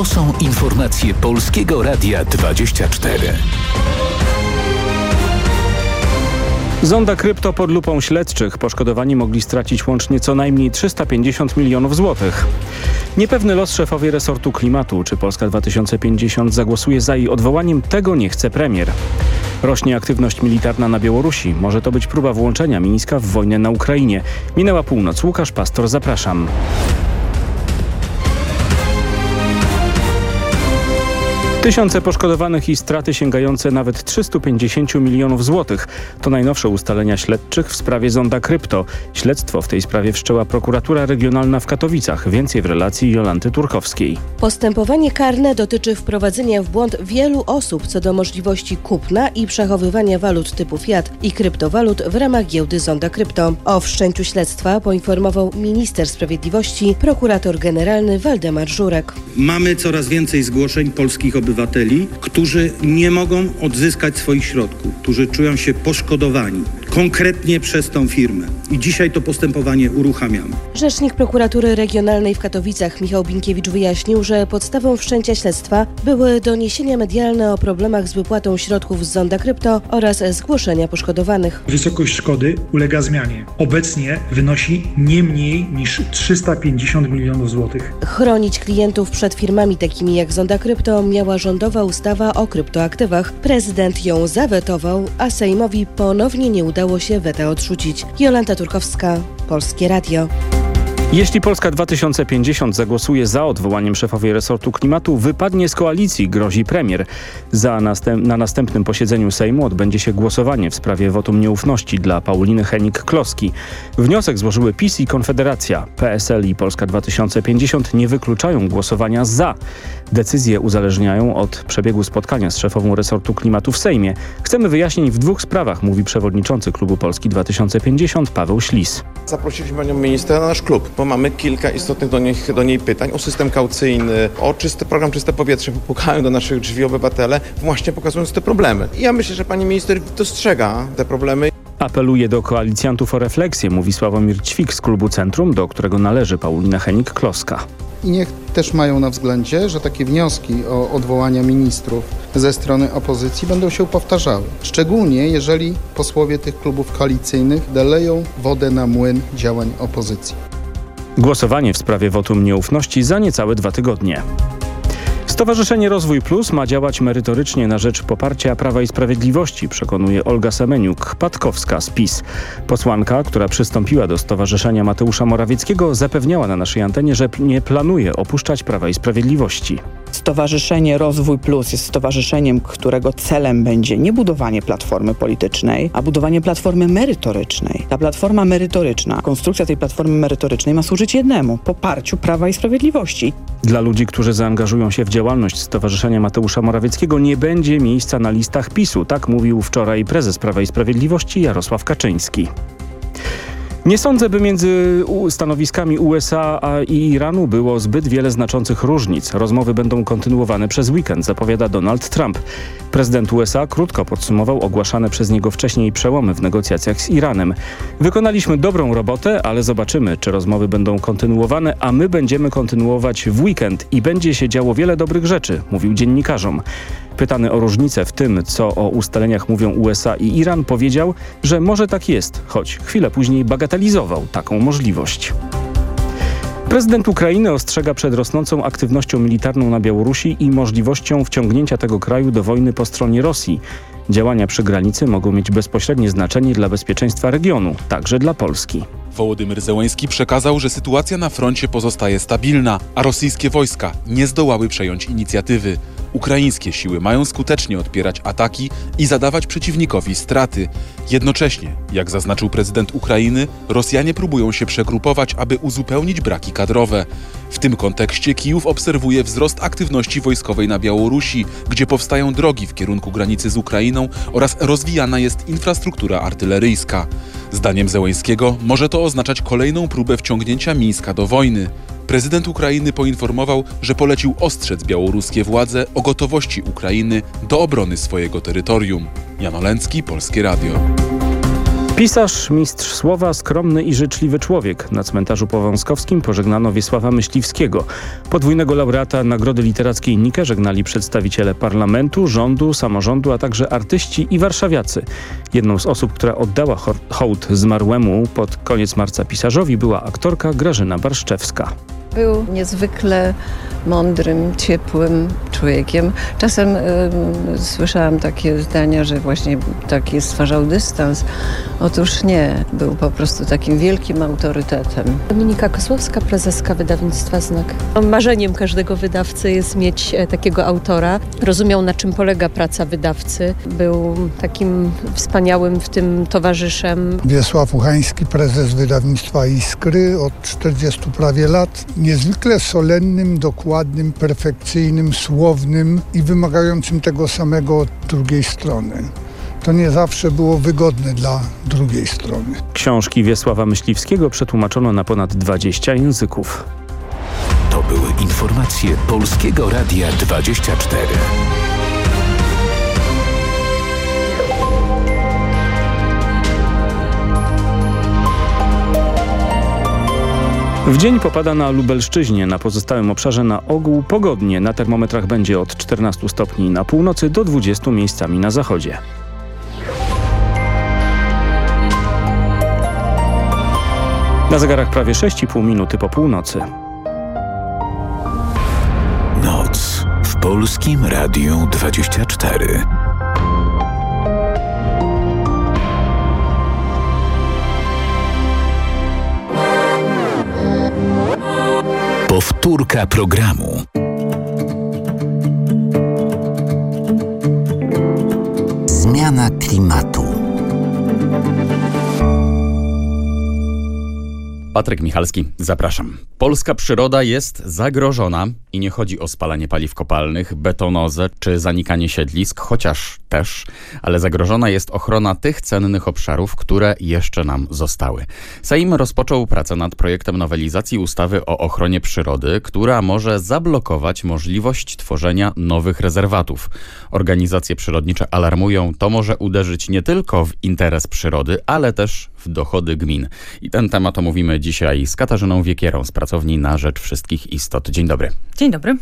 To są informacje Polskiego Radia 24. Zonda krypto pod lupą śledczych. Poszkodowani mogli stracić łącznie co najmniej 350 milionów złotych. Niepewny los szefowie resortu klimatu. Czy Polska 2050 zagłosuje za jej odwołaniem? Tego nie chce premier. Rośnie aktywność militarna na Białorusi. Może to być próba włączenia Mińska w wojnę na Ukrainie. Minęła północ. Łukasz Pastor, zapraszam. Tysiące poszkodowanych i straty sięgające nawet 350 milionów złotych. To najnowsze ustalenia śledczych w sprawie Zonda Krypto. Śledztwo w tej sprawie wszczęła prokuratura regionalna w Katowicach. Więcej w relacji Jolanty Turkowskiej. Postępowanie karne dotyczy wprowadzenia w błąd wielu osób co do możliwości kupna i przechowywania walut typu fiat i kryptowalut w ramach giełdy Zonda Krypto. O wszczęciu śledztwa poinformował minister sprawiedliwości, prokurator generalny Waldemar Żurek. Mamy coraz więcej zgłoszeń polskich obywateli obywateli, którzy nie mogą odzyskać swoich środków, którzy czują się poszkodowani konkretnie przez tą firmę. I dzisiaj to postępowanie uruchamiamy. Rzecznik prokuratury regionalnej w Katowicach Michał Binkiewicz wyjaśnił, że podstawą wszczęcia śledztwa były doniesienia medialne o problemach z wypłatą środków z Zonda Krypto oraz zgłoszenia poszkodowanych. Wysokość szkody ulega zmianie. Obecnie wynosi nie mniej niż 350 milionów złotych. Chronić klientów przed firmami takimi jak Zonda Krypto miała rządowa ustawa o kryptoaktywach. Prezydent ją zawetował, a Sejmowi ponownie nie udało się weta odrzucić. Jolanta Turkowska, Polskie Radio. Jeśli Polska 2050 zagłosuje za odwołaniem szefowej resortu klimatu, wypadnie z koalicji, grozi premier. Za następ na następnym posiedzeniu Sejmu odbędzie się głosowanie w sprawie wotum nieufności dla Pauliny Henik-Kloski. Wniosek złożyły PiS i Konfederacja. PSL i Polska 2050 nie wykluczają głosowania za. Decyzje uzależniają od przebiegu spotkania z szefową resortu klimatu w Sejmie. Chcemy wyjaśnień w dwóch sprawach, mówi przewodniczący klubu Polski 2050 Paweł Ślis. Zaprosiliśmy panią minister na nasz klub bo mamy kilka istotnych do, nich, do niej pytań o system kaucyjny, o czysty program Czyste Powietrze. Pukają do naszych drzwi obywatele, właśnie pokazując te problemy. I ja myślę, że pani minister dostrzega te problemy. Apeluje do koalicjantów o refleksję, mówi Sławomir Ćwik z klubu Centrum, do którego należy Paulina Henik-Kloska i niech też mają na względzie, że takie wnioski o odwołania ministrów ze strony opozycji będą się powtarzały. Szczególnie jeżeli posłowie tych klubów koalicyjnych daleją wodę na młyn działań opozycji. Głosowanie w sprawie wotum nieufności za niecałe dwa tygodnie. Stowarzyszenie Rozwój Plus ma działać merytorycznie na rzecz poparcia Prawa i Sprawiedliwości, przekonuje Olga Semeniuk-Patkowska z PiS. Posłanka, która przystąpiła do Stowarzyszenia Mateusza Morawieckiego, zapewniała na naszej antenie, że nie planuje opuszczać Prawa i Sprawiedliwości. Stowarzyszenie Rozwój Plus jest stowarzyszeniem, którego celem będzie nie budowanie platformy politycznej, a budowanie platformy merytorycznej. Ta platforma merytoryczna, konstrukcja tej platformy merytorycznej ma służyć jednemu – poparciu Prawa i Sprawiedliwości. Dla ludzi, którzy zaangażują się w działalność Stowarzyszenia Mateusza Morawieckiego nie będzie miejsca na listach PiSu, tak mówił wczoraj prezes Prawa i Sprawiedliwości Jarosław Kaczyński. Nie sądzę, by między stanowiskami USA i Iranu było zbyt wiele znaczących różnic. Rozmowy będą kontynuowane przez weekend, zapowiada Donald Trump. Prezydent USA krótko podsumował ogłaszane przez niego wcześniej przełomy w negocjacjach z Iranem. Wykonaliśmy dobrą robotę, ale zobaczymy, czy rozmowy będą kontynuowane, a my będziemy kontynuować w weekend i będzie się działo wiele dobrych rzeczy, mówił dziennikarzom. Pytany o różnicę w tym, co o ustaleniach mówią USA i Iran, powiedział, że może tak jest, choć chwilę później taką możliwość. Prezydent Ukrainy ostrzega przed rosnącą aktywnością militarną na Białorusi i możliwością wciągnięcia tego kraju do wojny po stronie Rosji. Działania przy granicy mogą mieć bezpośrednie znaczenie dla bezpieczeństwa regionu, także dla Polski. Wołodymyr Zełęński przekazał, że sytuacja na froncie pozostaje stabilna, a rosyjskie wojska nie zdołały przejąć inicjatywy. Ukraińskie siły mają skutecznie odpierać ataki i zadawać przeciwnikowi straty. Jednocześnie, jak zaznaczył prezydent Ukrainy, Rosjanie próbują się przegrupować, aby uzupełnić braki kadrowe. W tym kontekście Kijów obserwuje wzrost aktywności wojskowej na Białorusi, gdzie powstają drogi w kierunku granicy z Ukrainą oraz rozwijana jest infrastruktura artyleryjska. Zdaniem Zełęńskiego może to oznaczać kolejną próbę wciągnięcia Mińska do wojny. Prezydent Ukrainy poinformował, że polecił ostrzec białoruskie władze o gotowości Ukrainy do obrony swojego terytorium. Jan Olęcki, Polskie Radio. Pisarz, mistrz słowa, skromny i życzliwy człowiek. Na cmentarzu powązkowskim pożegnano Wiesława Myśliwskiego. Podwójnego laureata Nagrody Literackiej Nike żegnali przedstawiciele parlamentu, rządu, samorządu, a także artyści i warszawiacy. Jedną z osób, która oddała hołd zmarłemu pod koniec marca pisarzowi była aktorka Grażyna Barszczewska. Był niezwykle mądrym, ciepłym człowiekiem. Czasem y, słyszałam takie zdania, że właśnie taki stwarzał dystans. Otóż nie, był po prostu takim wielkim autorytetem. Dominika Kozłowska, prezeska wydawnictwa Znak. Marzeniem każdego wydawcy jest mieć e, takiego autora. Rozumiał na czym polega praca wydawcy. Był takim wspaniałym w tym towarzyszem. Wiesław Uchański, prezes wydawnictwa Iskry od 40 prawie lat. Niezwykle solennym, dokładnym, perfekcyjnym, słownym i wymagającym tego samego od drugiej strony to nie zawsze było wygodne dla drugiej strony. Książki Wiesława Myśliwskiego przetłumaczono na ponad 20 języków. To były informacje Polskiego Radia 24. W dzień popada na Lubelszczyźnie, na pozostałym obszarze na ogół pogodnie. Na termometrach będzie od 14 stopni na północy do 20 miejscami na zachodzie. Na zegarach prawie 6,5 minuty po północy. Noc w Polskim Radiu 24. Powtórka programu. Zmiana klimatu. Patryk Michalski, zapraszam. Polska przyroda jest zagrożona i nie chodzi o spalanie paliw kopalnych, betonozę czy zanikanie siedlisk, chociaż też, ale zagrożona jest ochrona tych cennych obszarów, które jeszcze nam zostały. Sejm rozpoczął pracę nad projektem nowelizacji ustawy o ochronie przyrody, która może zablokować możliwość tworzenia nowych rezerwatów. Organizacje przyrodnicze alarmują, to może uderzyć nie tylko w interes przyrody, ale też w dochody gmin. I ten temat omówimy dzisiaj z Katarzyną Wiekierą z pracowni na rzecz wszystkich istot. Dzień dobry. Dzień dobry.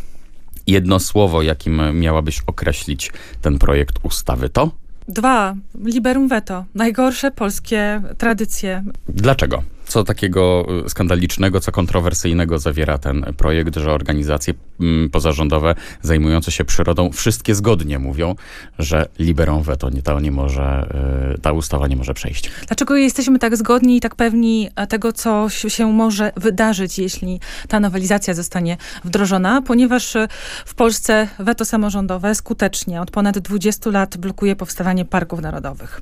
Jedno słowo, jakim miałabyś określić ten projekt ustawy to? Dwa. Liberum veto. Najgorsze polskie tradycje. Dlaczego? Co takiego y, skandalicznego, co kontrowersyjnego zawiera ten projekt, że organizacje mm, pozarządowe zajmujące się przyrodą wszystkie zgodnie mówią, że liberą veto nie, to nie może, y, ta ustawa nie może przejść. Dlaczego jesteśmy tak zgodni i tak pewni e, tego, co się może wydarzyć, jeśli ta nowelizacja zostanie wdrożona? Ponieważ e, w Polsce weto samorządowe skutecznie od ponad 20 lat blokuje powstawanie parków narodowych.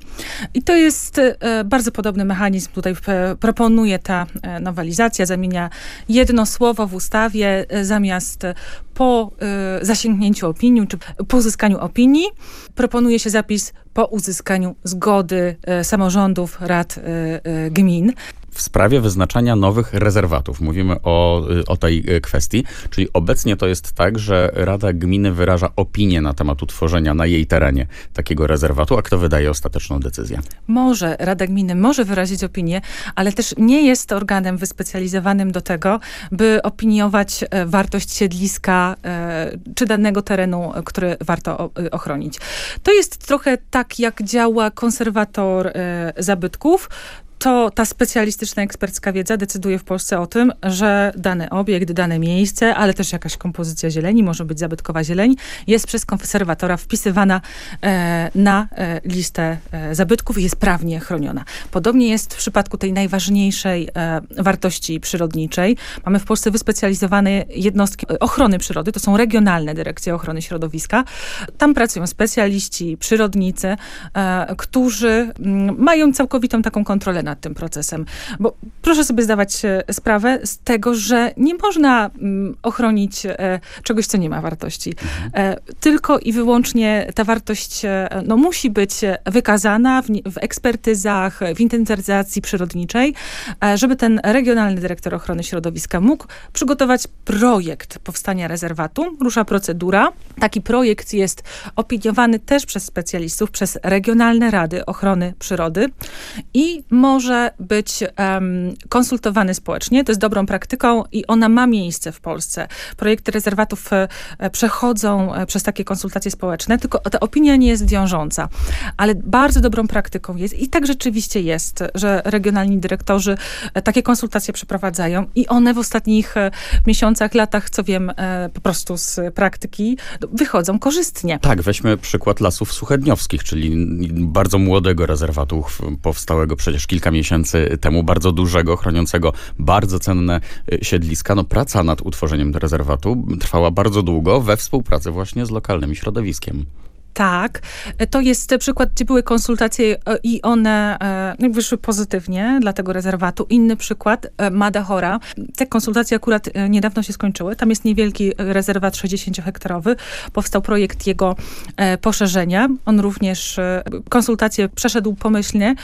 I to jest e, bardzo podobny mechanizm tutaj proponuje proponuje ta e, nowelizacja, zamienia jedno słowo w ustawie e, zamiast po e, zasięgnięciu opinii, czy po uzyskaniu opinii, proponuje się zapis po uzyskaniu zgody samorządów, rad gmin w sprawie wyznaczania nowych rezerwatów. Mówimy o, o tej y, kwestii, czyli obecnie to jest tak, że Rada Gminy wyraża opinię na temat utworzenia na jej terenie takiego rezerwatu, a kto wydaje ostateczną decyzję? Może, Rada Gminy może wyrazić opinię, ale też nie jest organem wyspecjalizowanym do tego, by opiniować e, wartość siedliska e, czy danego terenu, który warto ochronić. To jest trochę tak, jak działa konserwator e, zabytków, to ta specjalistyczna ekspercka wiedza decyduje w Polsce o tym, że dany obiekt, dane miejsce, ale też jakaś kompozycja zieleni, może być zabytkowa zieleń, jest przez konserwatora wpisywana e, na e, listę e, zabytków i jest prawnie chroniona. Podobnie jest w przypadku tej najważniejszej e, wartości przyrodniczej. Mamy w Polsce wyspecjalizowane jednostki ochrony przyrody, to są regionalne dyrekcje ochrony środowiska. Tam pracują specjaliści, przyrodnicy, e, którzy m, mm, mają całkowitą taką kontrolę nad tym procesem. Bo proszę sobie zdawać e, sprawę z tego, że nie można mm, ochronić e, czegoś, co nie ma wartości. E, tylko i wyłącznie ta wartość no, musi być wykazana w, w ekspertyzach, w inwentaryzacji przyrodniczej, żeby ten regionalny dyrektor ochrony środowiska mógł przygotować projekt powstania rezerwatu. Rusza procedura. Taki projekt jest opiniowany też przez specjalistów, przez regionalne rady ochrony przyrody i może być um, konsultowany społecznie. To jest dobrą praktyką i ona ma miejsce w Polsce. Projekty rezerwatów e, przechodzą e, przez takie konsultacje społeczne, tylko ta opinia nie jest wiążąca. Ale bardzo dobrą praktyką jest i tak rzeczywiście jest, że regionalni dyrektorzy e, takie konsultacje przeprowadzają i one w ostatnich miesiącach, latach, co wiem po prostu z praktyki, wychodzą korzystnie. Tak, weźmy przykład Lasów Suchedniowskich, czyli bardzo młodego rezerwatu powstałego przecież kilka miesięcy temu, bardzo dużego, chroniącego bardzo cenne siedliska. No praca nad utworzeniem rezerwatu trwała bardzo długo we współpracy właśnie z lokalnym środowiskiem. Tak, to jest przykład, gdzie były konsultacje e, i one e, wyszły pozytywnie dla tego rezerwatu. Inny przykład, e, Madachora. Te konsultacje akurat niedawno się skończyły. Tam jest niewielki rezerwat 60-hektarowy. Powstał projekt jego poszerzenia. On również konsultacje przeszedł pomyślnie,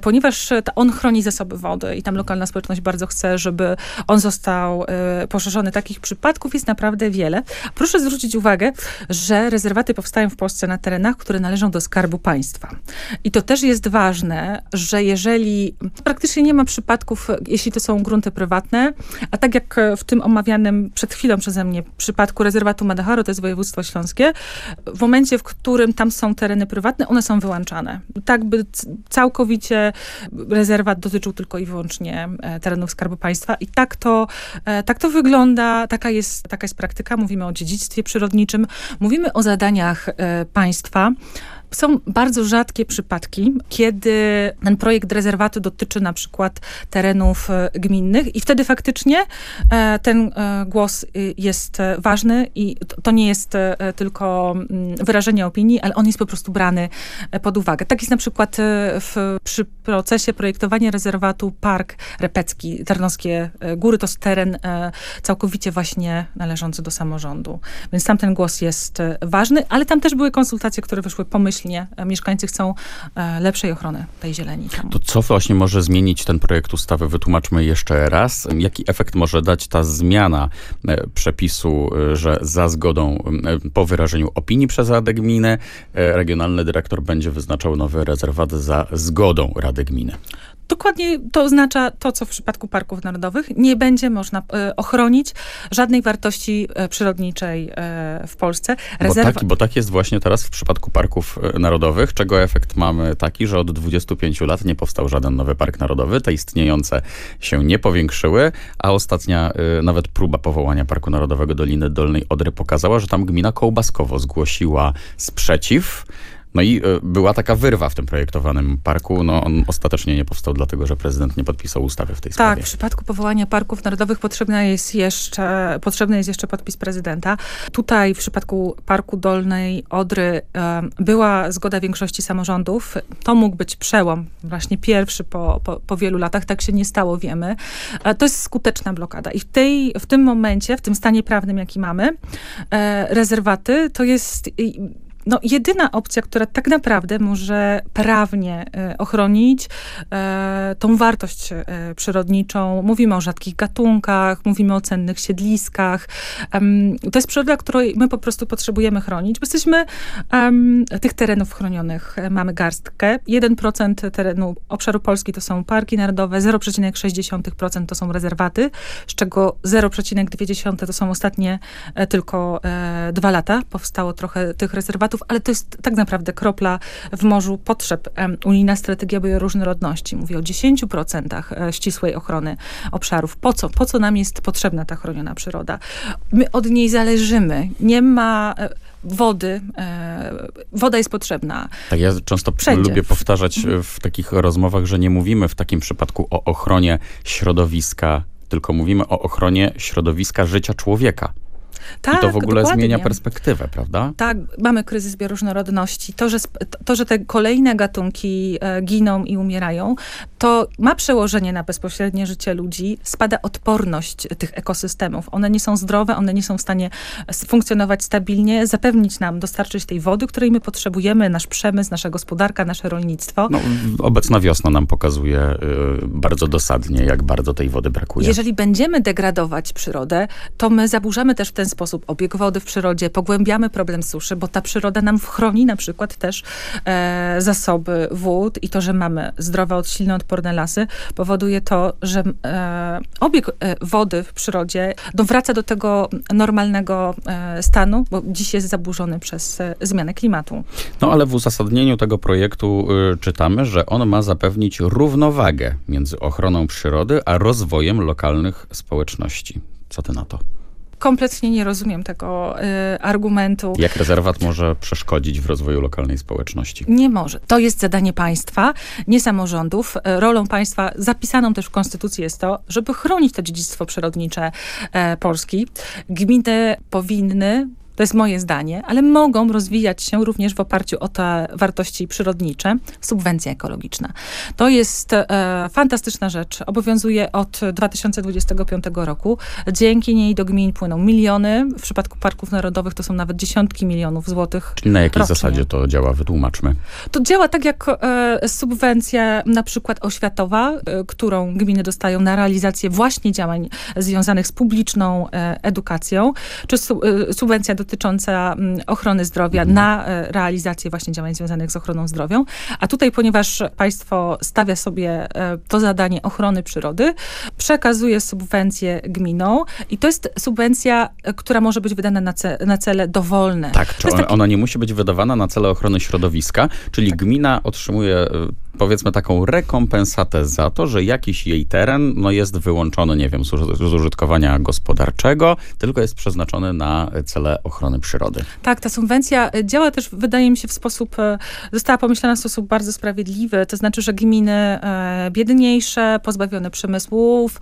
ponieważ on chroni zasoby wody i tam lokalna społeczność bardzo chce, żeby on został poszerzony. Takich przypadków jest naprawdę wiele. Proszę zwrócić uwagę, że rezerwaty powstają w Polsce na terenach, które należą do Skarbu Państwa. I to też jest ważne, że jeżeli praktycznie nie ma przypadków, jeśli to są grunty prywatne, a tak jak w tym omawianym przed chwilą przeze mnie przypadku rezerwatu Madacharo, to jest województwo śląskie, w momencie, w którym tam są tereny prywatne, one są wyłączane. Tak by całkowicie rezerwat dotyczył tylko i wyłącznie e, terenów Skarbu Państwa i tak to, e, tak to wygląda, taka jest, taka jest praktyka. Mówimy o dziedzictwie przyrodniczym, mówimy o zadaniach e, państwa, państwa są bardzo rzadkie przypadki, kiedy ten projekt rezerwatu dotyczy na przykład terenów e, gminnych i wtedy faktycznie e, ten e, głos jest ważny i to nie jest tylko mm, wyrażenie opinii, ale on jest po prostu brany pod uwagę. Tak jest na przykład w, przy procesie projektowania rezerwatu Park Repecki, Tarnowskie Góry. To jest teren całkowicie właśnie należący do samorządu. Więc tam ten głos jest ważny, ale tam też były konsultacje, które wyszły pomyślnie domyślnie mieszkańcy chcą e, lepszej ochrony tej zieleni. Tam. To co właśnie może zmienić ten projekt ustawy? Wytłumaczmy jeszcze raz. Jaki efekt może dać ta zmiana e, przepisu, e, że za zgodą, po wyrażeniu opinii przez Radę Gminy, regionalny dyrektor będzie wyznaczał nowy rezerwat za zgodą Rady Gminy? Dokładnie to oznacza to, co w przypadku parków narodowych. Nie będzie można e, ochronić żadnej wartości e, przyrodniczej e, w Polsce. Rezerwa... Bo, tak, bo tak jest właśnie teraz w przypadku parków narodowych, czego efekt mamy taki, że od 25 lat nie powstał żaden nowy park narodowy. Te istniejące się nie powiększyły, a ostatnia nawet próba powołania Parku Narodowego Doliny Dolnej Odry pokazała, że tam gmina Kołbaskowo zgłosiła sprzeciw. No i e, była taka wyrwa w tym projektowanym parku. No, on ostatecznie nie powstał, dlatego że prezydent nie podpisał ustawy w tej sprawie. Tak, w przypadku powołania parków narodowych potrzebny jest jeszcze, potrzebny jest jeszcze podpis prezydenta. Tutaj w przypadku Parku Dolnej Odry była zgoda większości samorządów. To mógł być przełom, właśnie pierwszy po, po, po wielu latach. Tak się nie stało, wiemy. E, to jest skuteczna blokada. I w, tej, w tym momencie, w tym stanie prawnym, jaki mamy, e, rezerwaty to jest no, jedyna opcja, która tak naprawdę może prawnie e, ochronić e, tą wartość e, przyrodniczą. Mówimy o rzadkich gatunkach, mówimy o cennych siedliskach. to jest przyroda, której my po prostu potrzebujemy chronić, bo jesteśmy tych terenów chronionych mamy garstkę. 1% terenu obszaru Polski to są parki narodowe, 0,6% to są rezerwaty, z czego 0,2% to są ostatnie tylko dwa lata. Powstało trochę tych rezerwatów ale to jest tak naprawdę kropla w morzu potrzeb. Unijna strategia bioróżnorodności mówi o 10% e, ścisłej ochrony obszarów. Po co? Po co nam jest potrzebna ta chroniona przyroda? My od niej zależymy. Nie ma e, wody. E, woda jest potrzebna. Tak, ja często Wszędzie. lubię powtarzać w takich rozmowach, że nie mówimy w takim przypadku o ochronie środowiska, tylko mówimy o ochronie środowiska życia człowieka. Tak, I to w ogóle zmienia perspektywę, prawda? Tak, mamy kryzys bioróżnorodności. To, że, to, że te kolejne gatunki e, giną i umierają, to ma przełożenie na bezpośrednie życie ludzi, spada odporność tych ekosystemów. One nie są zdrowe, one nie są w stanie funkcjonować stabilnie, zapewnić nam, dostarczyć tej wody, której my potrzebujemy, nasz przemysł, nasza gospodarka, nasze rolnictwo. No, obecna wiosna nam pokazuje y, bardzo dosadnie, jak bardzo tej wody brakuje. Jeżeli będziemy degradować przyrodę, to my zaburzamy też w ten sposób obieg wody w przyrodzie, pogłębiamy problem suszy, bo ta przyroda nam chroni na przykład też e, zasoby wód i to, że mamy zdrowe, odsilne, odporne lasy, powoduje to, że e, obieg e, wody w przyrodzie dowraca do tego normalnego e, stanu, bo dziś jest zaburzony przez e, zmianę klimatu. No ale w uzasadnieniu tego projektu y, czytamy, że on ma zapewnić równowagę między ochroną przyrody a rozwojem lokalnych społeczności. Co ty na to? Kompletnie nie rozumiem tego y, argumentu. Jak rezerwat może przeszkodzić w rozwoju lokalnej społeczności? Nie może. To jest zadanie państwa, nie samorządów. Y, rolą państwa, zapisaną też w Konstytucji jest to, żeby chronić to dziedzictwo przyrodnicze e, Polski. Gminy powinny to jest moje zdanie, ale mogą rozwijać się również w oparciu o te wartości przyrodnicze. Subwencja ekologiczna. To jest e, fantastyczna rzecz. Obowiązuje od 2025 roku. Dzięki niej do gmin płyną miliony. W przypadku parków narodowych to są nawet dziesiątki milionów złotych. Czyli na jakiej rocznie. zasadzie to działa? Wytłumaczmy. To działa tak jak e, subwencja na przykład oświatowa, e, którą gminy dostają na realizację właśnie działań związanych z publiczną e, edukacją, czy su, e, subwencja dotycząca mm, ochrony zdrowia na e, realizację właśnie działań związanych z ochroną zdrowia. A tutaj, ponieważ państwo stawia sobie e, to zadanie ochrony przyrody, przekazuje subwencję gminom i to jest subwencja, e, która może być wydana na, ce, na cele dowolne. Tak, czy taki- ona nie musi być wydawana na cele ochrony środowiska, czyli gmina otrzymuje powiedzmy taką rekompensatę za to, że jakiś jej teren no, jest wyłączony, nie wiem, z użytkowania gospodarczego, tylko jest przeznaczony na cele ochrony przyrody. Tak, ta subwencja e, działa też, wydaje mi się, w sposób, e, została pomyślana w sposób bardzo sprawiedliwy. To znaczy, że gminy e, biedniejsze, pozbawione przemysłów,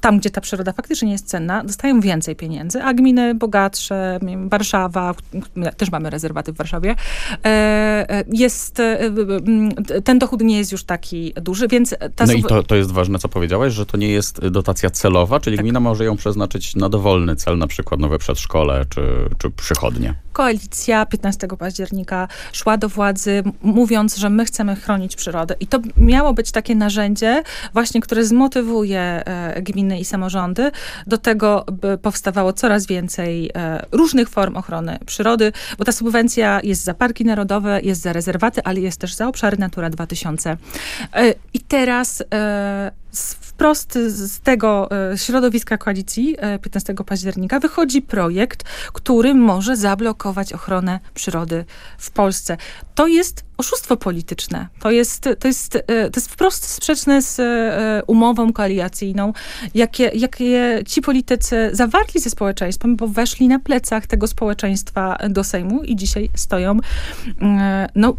tam, gdzie ta przyroda faktycznie jest cenna, dostają więcej pieniędzy, a gminy bogatsze, Warszawa, też mamy rezerwaty w Warszawie, jest, ten dochód nie jest już taki duży, więc ta No i to, to jest ważne, co powiedziałeś, że to nie jest dotacja celowa, czyli gmina może ją przeznaczyć na dowolny cel, na przykład nowe przedszkole czy, czy przychodnie. Koalicja 15 października szła do władzy mówiąc, że my chcemy chronić przyrodę. I to miało być takie narzędzie właśnie, które zmotywuje e, gminy i samorządy do tego, by powstawało coraz więcej e, różnych form ochrony przyrody, bo ta subwencja jest za parki narodowe, jest za rezerwaty, ale jest też za obszary Natura 2000. E, I teraz z, wprost z tego e, środowiska koalicji e, 15 października wychodzi projekt, który może zablokować ochronę przyrody w Polsce. To jest oszustwo polityczne. To jest, to jest, e, to jest wprost sprzeczne z e, umową koalicyjną, jakie, jakie ci politycy zawarli ze społeczeństwem, bo weszli na plecach tego społeczeństwa do Sejmu i dzisiaj stoją e, no,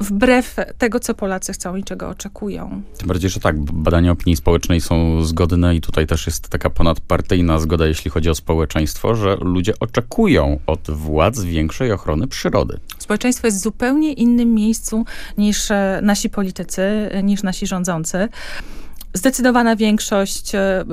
wbrew tego, co Polacy chcą i czego oczekują. Tym bardziej, że tak, badania opinii społecznej są zgodne i tutaj też jest taka ponadpartyjna zgoda, jeśli chodzi o społeczeństwo, że ludzie oczekują od władz większej ochrony przyrody. Społeczeństwo jest w zupełnie innym miejscu niż e, nasi politycy, e, niż nasi rządzący. Zdecydowana większość, e, e,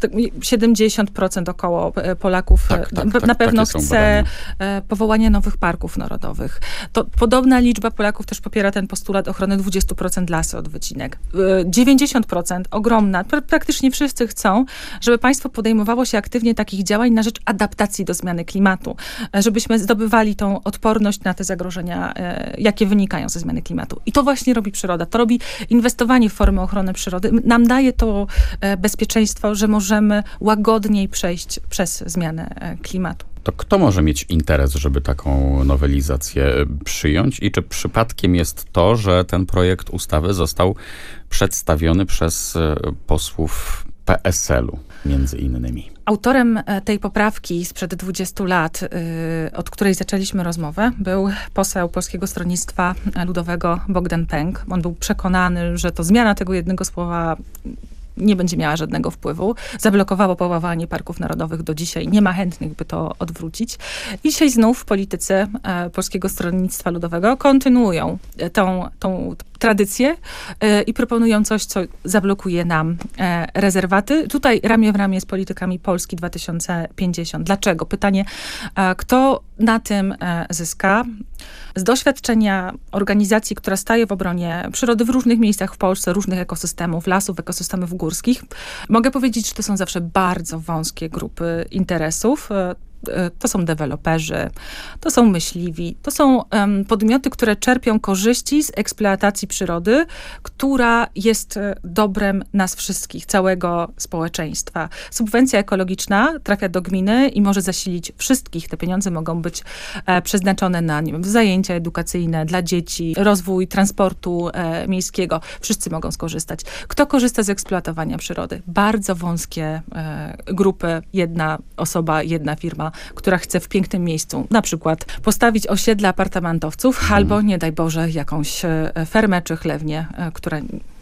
tak, 70% około e, Polaków Tak, tak, na- tak, pewno chce badania. powołania nowych parków narodowych. To podobna liczba Polaków też popiera ten postulat ochrony 20% lasy od wycinek. E, 90%, ogromna, pra- praktycznie wszyscy chcą, żeby państwo podejmowało się aktywnie takich działań na rzecz adaptacji do zmiany klimatu, żebyśmy zdobywali tą odporność na te zagrożenia, jakie wynikają ze zmiany klimatu. I to właśnie robi przyroda. To robi inwestowanie w formy ochrony przyrody. Nam daje to e, bezpieczeństwo, że możemy łagodniej przejść przez zmianę e, klimatu. To kto może mieć interes, żeby taką nowelizację e, przyjąć i czy przypadkiem jest to, że ten projekt ustawy został przedstawiony przez posłów PSL-u między innymi? Autorem e, tej poprawki sprzed 20 lat, y, od której zaczęliśmy rozmowę, był poseł Polskiego Stronnictwa Ludowego Bogdan Pęk. On był przekonany, że to zmiana tego jednego słowa nie będzie miała żadnego wpływu. Zablokowało powołanie parków narodowych do dzisiaj. Nie ma chętnych, by to odwrócić. I dzisiaj znów politycy e, Polskiego Stronnictwa Ludowego kontynuują e, tą, tą, tradycje e, i proponują coś, co zablokuje nam e, rezerwaty. Tutaj ramię w ramię z politykami Polski 2050. Dlaczego? Pytanie, kto na tym e, zyska? Z doświadczenia organizacji, która staje w obronie przyrody w różnych miejscach w Polsce, różnych ekosystemów, lasów, ekosystemów górskich, mogę powiedzieć, że to są zawsze bardzo wąskie grupy interesów. E, To są deweloperzy, to są myśliwi, to są em, podmioty, które czerpią korzyści z eksploatacji przyrody, która jest e, dobrem nas wszystkich, całego społeczeństwa. Subwencja ekologiczna trafia do gminy i może zasilić wszystkich. Te pieniądze mogą być e, przeznaczone na nie wiem, zajęcia edukacyjne dla dzieci, rozwój transportu e, miejskiego. Wszyscy mogą skorzystać. Kto korzysta z eksploatowania przyrody? Bardzo wąskie e, grupy, jedna osoba, jedna firma, która chce w pięknym miejscu na przykład postawić osiedle apartamentowców albo, nie daj Boże, jakąś e, fermę czy chlewnię, e, która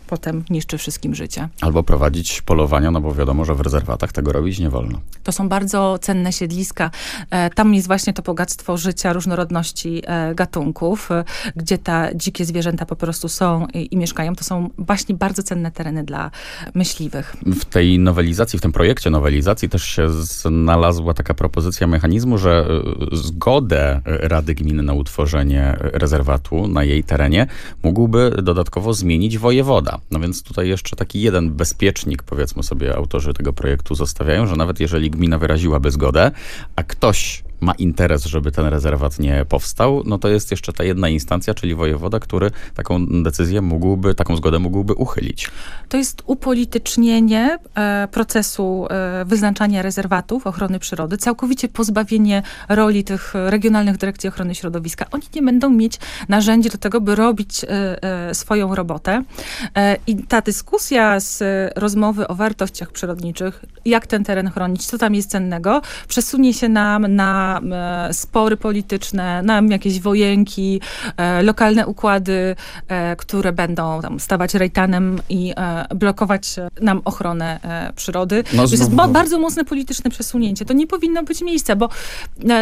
potem niszczy wszystkim życie. Albo prowadzić polowania, no bo wiadomo, że w rezerwatach tego robić nie wolno. To są bardzo cenne siedliska. E, Tam jest właśnie to bogactwo życia, różnorodności e, gatunków, e, gdzie te dzikie zwierzęta po prostu są i, i mieszkają. To są właśnie bardzo cenne tereny dla myśliwych. W tej nowelizacji, w tym projekcie nowelizacji też się znalazła taka propozycja mechanizmu, że zgodę Rady Gminy na utworzenie rezerwatu na jej terenie mógłby dodatkowo zmienić wojewoda. No więc tutaj jeszcze taki jeden bezpiecznik, powiedzmy sobie, autorzy tego projektu zostawiają, że nawet jeżeli gmina wyraziłaby zgodę, a ktoś ma interes, żeby ten rezerwat nie powstał, no to jest jeszcze ta jedna instancja, czyli wojewoda, który taką decyzję mógłby, taką zgodę mógłby uchylić. To jest upolitycznienie e, procesu e, wyznaczania rezerwatów ochrony przyrody, całkowicie pozbawienie roli tych regionalnych dyrekcji ochrony środowiska. Oni nie będą mieć narzędzi do tego, by robić e, swoją robotę. I ta dyskusja z rozmowy o wartościach przyrodniczych, jak ten teren chronić, co tam jest cennego, przesunie się nam na spory polityczne, na jakieś wojenki, e, lokalne układy, e, które będą tam stawać rejtanem i e, blokować nam ochronę przyrody. No to jest ba- bardzo mocne polityczne przesunięcie. To nie powinno być miejsca, bo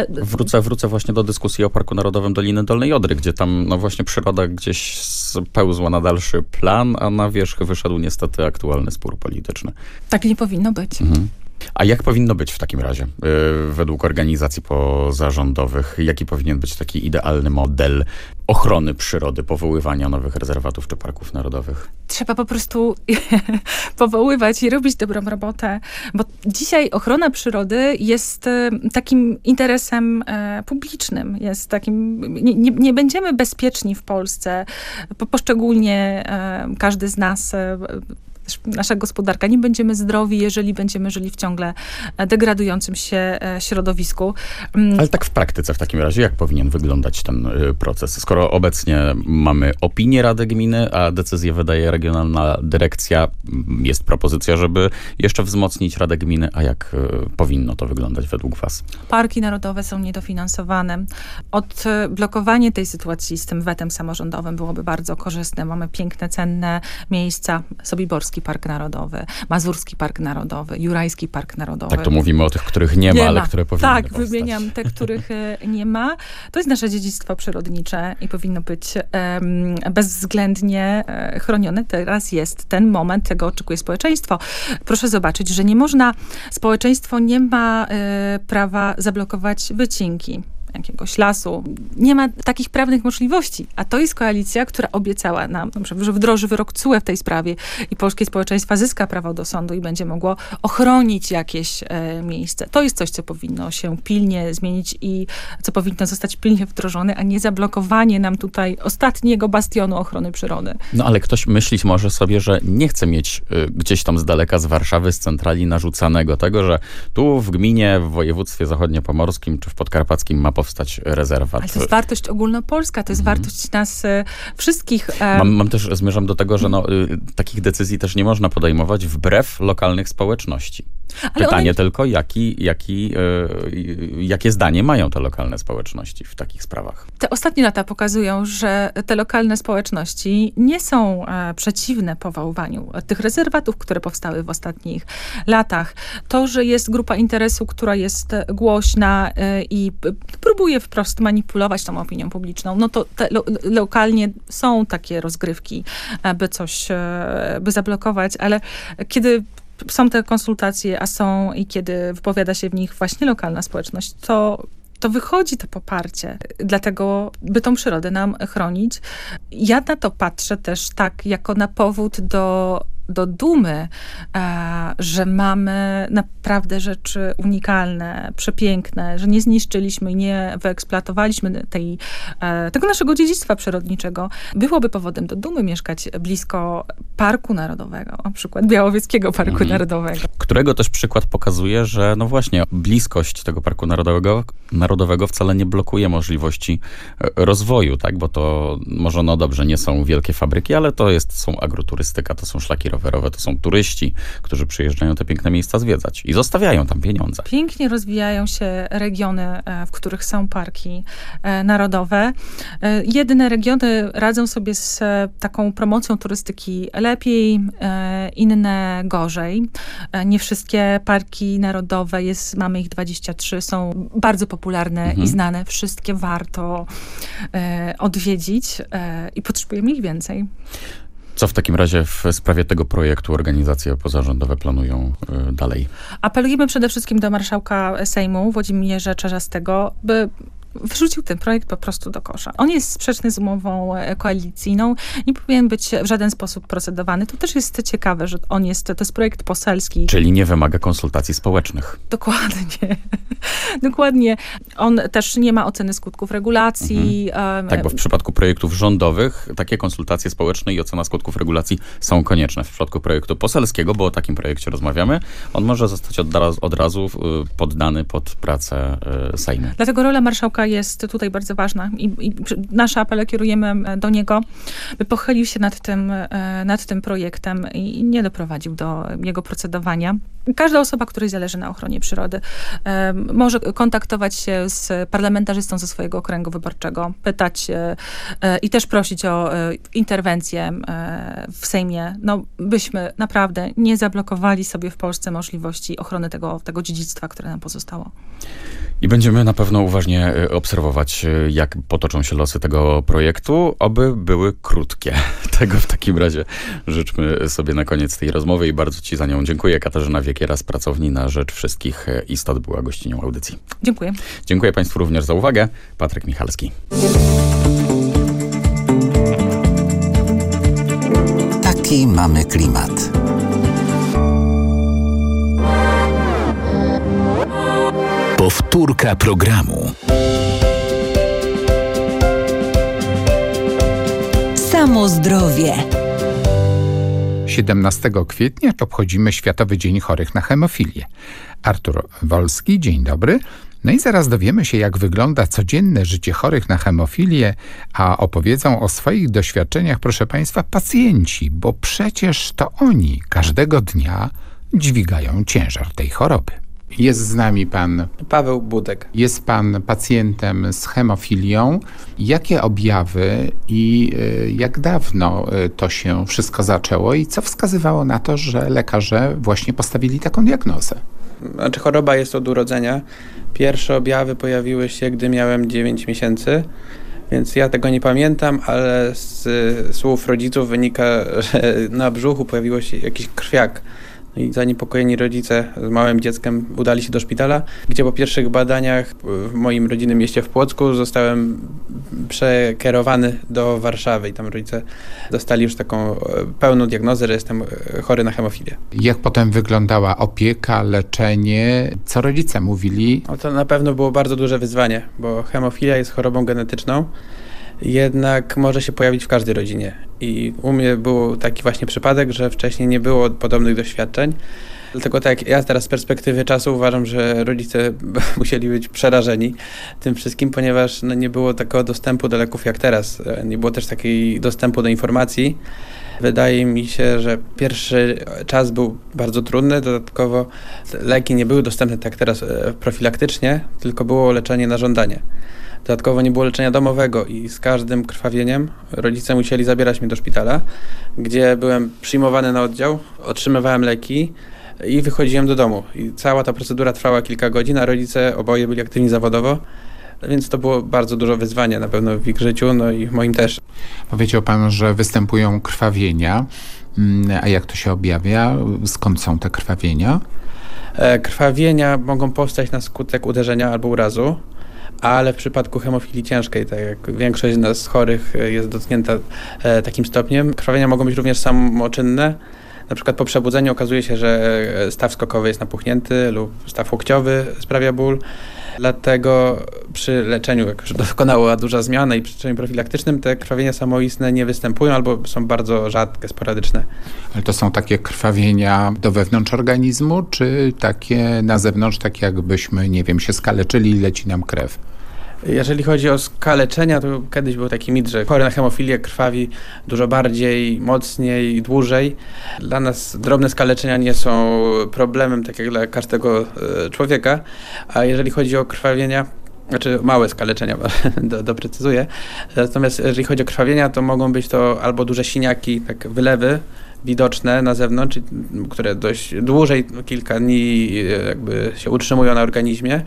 Wrócę, wrócę właśnie do dyskusji o Parku Narodowym Doliny Dolnej Odry, gdzie tam no właśnie przyroda gdzieś spełzła na dalszy plan, a na wierzch wyszedł niestety aktualny spór polityczny. tak nie powinno być. Mhm. A jak powinno być w takim razie, yy, według organizacji pozarządowych? Jaki powinien być taki idealny model ochrony przyrody, powoływania nowych rezerwatów czy parków narodowych? Trzeba po prostu powoływać i robić dobrą robotę, bo dzisiaj ochrona przyrody jest e, takim interesem e, publicznym, jest takim, nie, nie, będziemy bezpieczni w Polsce, po, poszczególnie każdy z nas nasza gospodarka, nie będziemy zdrowi, jeżeli będziemy żyli w ciągle e, degradującym się e, środowisku. Mm, Ale tak w praktyce w takim razie, jak powinien wyglądać ten y, proces? Skoro obecnie mamy opinię Rady Gminy, a decyzję wydaje regionalna dyrekcja, m, jest propozycja, żeby jeszcze wzmocnić Radę Gminy, a jak powinno to wyglądać według was? Parki narodowe są niedofinansowane. Odblokowanie tej sytuacji z tym wetem samorządowym byłoby bardzo korzystne. Mamy piękne, cenne miejsca. Park Narodowy, Mazurski Park Narodowy, Jurajski Park Narodowy. Tak, to mówimy o tych, których nie ma, ale które powinny Tak, powstać. wymieniam te, których e, nie ma. To jest nasze dziedzictwo przyrodnicze i powinno być em, bezwzględnie e, chronione. Teraz jest ten moment, tego oczekuje społeczeństwo. Proszę zobaczyć, że nie można, społeczeństwo nie ma e, prawa zablokować wycinki jakiegoś lasu. Nie ma takich prawnych możliwości. A to jest koalicja, która obiecała nam, że wdroży wyrok CUE w tej sprawie i polskie społeczeństwa zyska prawo do sądu i będzie mogło ochronić jakieś e, miejsce. To jest coś, co powinno się pilnie zmienić i co powinno zostać pilnie wdrożone, a nie zablokowanie nam tutaj ostatniego bastionu ochrony przyrody. No ale ktoś myśleć może sobie, że nie chce mieć y, gdzieś tam z daleka z Warszawy, z centrali narzucanego tego, że tu w gminie, w województwie zachodniopomorskim czy w podkarpackim ma powstać rezerwat. Ale to jest wartość ogólnopolska, to jest wartość nas e, wszystkich. e, Mam, mam też, zmierzam do tego, że no, y, takich decyzji też nie można podejmować wbrew lokalnych społeczności. Ale Pytanie one... tylko, jaki, jaki, yy, jakie zdanie mają te lokalne społeczności w takich sprawach? Te ostatnie lata pokazują, że te lokalne społeczności nie są e, przeciwne powoływaniu tych rezerwatów, które powstały w ostatnich latach. To, że jest grupa interesu, która jest głośna e, i próbuje wprost manipulować tą opinią publiczną, no to lo, lokalnie są takie rozgrywki, by coś, e, by zablokować, ale kiedy są te konsultacje, a są i kiedy wypowiada się w nich właśnie lokalna społeczność, to to wychodzi to poparcie. Dlatego, by tą przyrodę nam chronić. Ja na to patrzę też tak, jako na powód do do dumy, e, że mamy naprawdę rzeczy unikalne, przepiękne, że nie zniszczyliśmy, nie wyeksploatowaliśmy tej, e, tego naszego dziedzictwa przyrodniczego, byłoby powodem do dumy mieszkać blisko Parku Narodowego, na przykład Białowieskiego Parku mhm. Narodowego. Którego też przykład pokazuje, że no właśnie bliskość tego Parku Narodowego, Narodowego wcale nie blokuje możliwości e, rozwoju, tak? Bo to może no dobrze, nie są wielkie fabryki, ale to jest, są agroturystyka, to są szlaki rowerowe, to są turyści, którzy przyjeżdżają te piękne miejsca zwiedzać i zostawiają tam pieniądze. Pięknie rozwijają się regiony, e, w których są parki e, narodowe. E, jedne regiony radzą sobie z taką promocją turystyki lepiej, inne gorzej. Nie wszystkie parki narodowe, jest, mamy ich 23, są bardzo popularne mhm. i znane. Wszystkie warto odwiedzić i potrzebujemy ich więcej. Co w takim razie w sprawie tego projektu organizacje pozarządowe planują y, dalej? Apelujemy przede wszystkim do marszałka Sejmu Włodzimierza Czarzastego, by wrzucił ten projekt po prostu do kosza. On jest sprzeczny z umową e, koalicyjną, nie powinien być w żaden sposób procedowany. To też jest ciekawe, że on jest, to jest projekt poselski. Czyli nie wymaga konsultacji społecznych. Dokładnie. Dokładnie. On też nie ma oceny skutków regulacji. Mhm. Tak, bo w przypadku projektów rządowych takie konsultacje społeczne i ocena skutków regulacji są konieczne. W przypadku projektu poselskiego, bo o takim projekcie rozmawiamy, on może zostać od razu, od razu y, poddany pod pracę y, Sejmu. Dlatego rola marszałka jest tutaj bardzo ważna i, i nasze apele kierujemy e, do niego, by pochylił się nad tym, e, nad tym projektem i nie doprowadził do jego procedowania. Każda osoba, której zależy na ochronie przyrody, e, może kontaktować się z parlamentarzystą ze swojego okręgu wyborczego, pytać i też prosić o interwencję w Sejmie. No, byśmy naprawdę nie zablokowali sobie w Polsce możliwości ochrony tego, tego dziedzictwa, które nam pozostało. I będziemy na pewno uważnie obserwować, e, jak potoczą się losy tego projektu, oby były krótkie. Tego w takim razie życzmy sobie na koniec tej rozmowy i bardzo Ci za nią dziękuję. Katarzyna Wiekiera z Pracowni na Rzecz Wszystkich Istot była gościnią audycji. Dziękuję. Dziękuję Państwu również za uwagę. Patryk Michalski. Taki mamy klimat. Powtórka programu. Samo zdrowie. 17 kwietnia obchodzimy Światowy Dzień Chorych na Hemofilię. Artur Wolski, dzień dobry. No i zaraz dowiemy się, jak wygląda codzienne życie chorych na hemofilię, a opowiedzą o swoich doświadczeniach, proszę Państwa, pacjenci, bo przecież to oni każdego dnia dźwigają ciężar tej choroby. Jest z nami pan Paweł Budek. Jest pan pacjentem z hemofilią. Jakie objawy i y, jak dawno y, to się wszystko zaczęło i co wskazywało na to, że lekarze właśnie postawili taką diagnozę? Znaczy choroba jest od urodzenia. Pierwsze objawy pojawiły się, gdy miałem 9 miesięcy. Więc ja tego nie pamiętam, ale z słów rodziców wynika, że na brzuchu pojawiło się jakiś krwiak i zaniepokojeni rodzice z małym dzieckiem udali się do szpitala, gdzie po pierwszych badaniach w moim rodzinnym mieście w Płocku zostałem przekierowany do Warszawy i tam rodzice dostali już taką e, pełną diagnozę, że jestem e, chory na hemofilię. Jak potem wyglądała opieka, leczenie? Co rodzice mówili? No to na pewno było bardzo duże wyzwanie, bo hemofilia jest chorobą genetyczną jednak może się pojawić w każdej rodzinie. I u mnie był taki właśnie przypadek, że wcześniej nie było podobnych doświadczeń. Dlatego tak ja teraz z perspektywy czasu uważam, że rodzice musieli być przerażeni tym wszystkim, ponieważ no, nie było takiego dostępu do leków jak teraz. Nie było też takiego dostępu do informacji. Wydaje mi się, że pierwszy czas był bardzo trudny. Dodatkowo leki nie były dostępne tak teraz e, profilaktycznie, tylko było leczenie na żądanie. Dodatkowo nie było leczenia domowego i z każdym krwawieniem rodzice musieli zabierać mnie do szpitala, gdzie byłem przyjmowany na oddział, otrzymywałem leki i wychodziłem do domu. I cała ta procedura trwała kilka godzin, a rodzice oboje byli aktywni zawodowo. Więc to było bardzo dużo wyzwanie na pewno w ich życiu, no i w moim też. Powiedział pan, że występują krwawienia. Mm, a jak to się objawia? Skąd są te krwawienia? E, krwawienia mogą powstać na skutek uderzenia albo urazu ale w przypadku hemofilii ciężkiej, tak jak większość z nas chorych e, jest dotknięta e, takim stopniem, krwawienia mogą być również samoczynne. Na przykład po przebudzeniu okazuje się, że e, staw skokowy jest napuchnięty lub staw łokciowy sprawia ból. Dlatego przy leczeniu, jak już dokonała duża zmiana i przy leczeniu profilaktycznym te krwawienia samoistne nie występują albo są bardzo rzadkie, sporadyczne. Ale to są takie krwawienia do wewnątrz organizmu, czy takie na zewnątrz, tak jakbyśmy, nie wiem, się skaleczyli i leci nam krew? Jeżeli chodzi o skaleczenia, to kiedyś był taki mit, że chory na hemofilię krwawi dużo bardziej, mocniej, dłużej. Dla nas drobne skaleczenia nie są problemem, tak jak dla każdego e, człowieka, a jeżeli chodzi o krwawienia, znaczy małe skaleczenia, do, doprecyzuję. Natomiast jeżeli chodzi o krwawienia, to mogą być to albo duże siniaki, tak wylewy, widoczne na zewnątrz, które dość dłużej, kilka dni jakby się utrzymują na organizmie,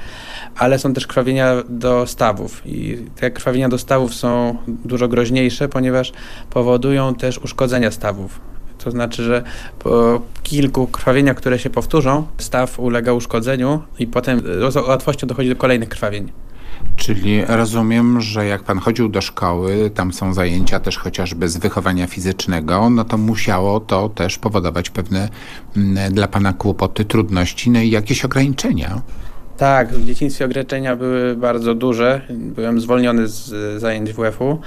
ale są też krwawienia do stawów i te krwawienia do stawów są dużo groźniejsze, ponieważ powodują też uszkodzenia stawów. To znaczy, że po kilku krwawieniach, które się powtórzą, staw ulega uszkodzeniu i potem z łatwością dochodzi do kolejnych krwawień. Czyli rozumiem, że jak pan chodził do szkoły, tam są zajęcia też chociażby z wychowania fizycznego, no to musiało to też powodować pewne mm, dla pana kłopoty, trudności, no i jakieś ograniczenia. Tak, w dzieciństwie ograniczenia były bardzo duże. Byłem zwolniony z zajęć WF-u.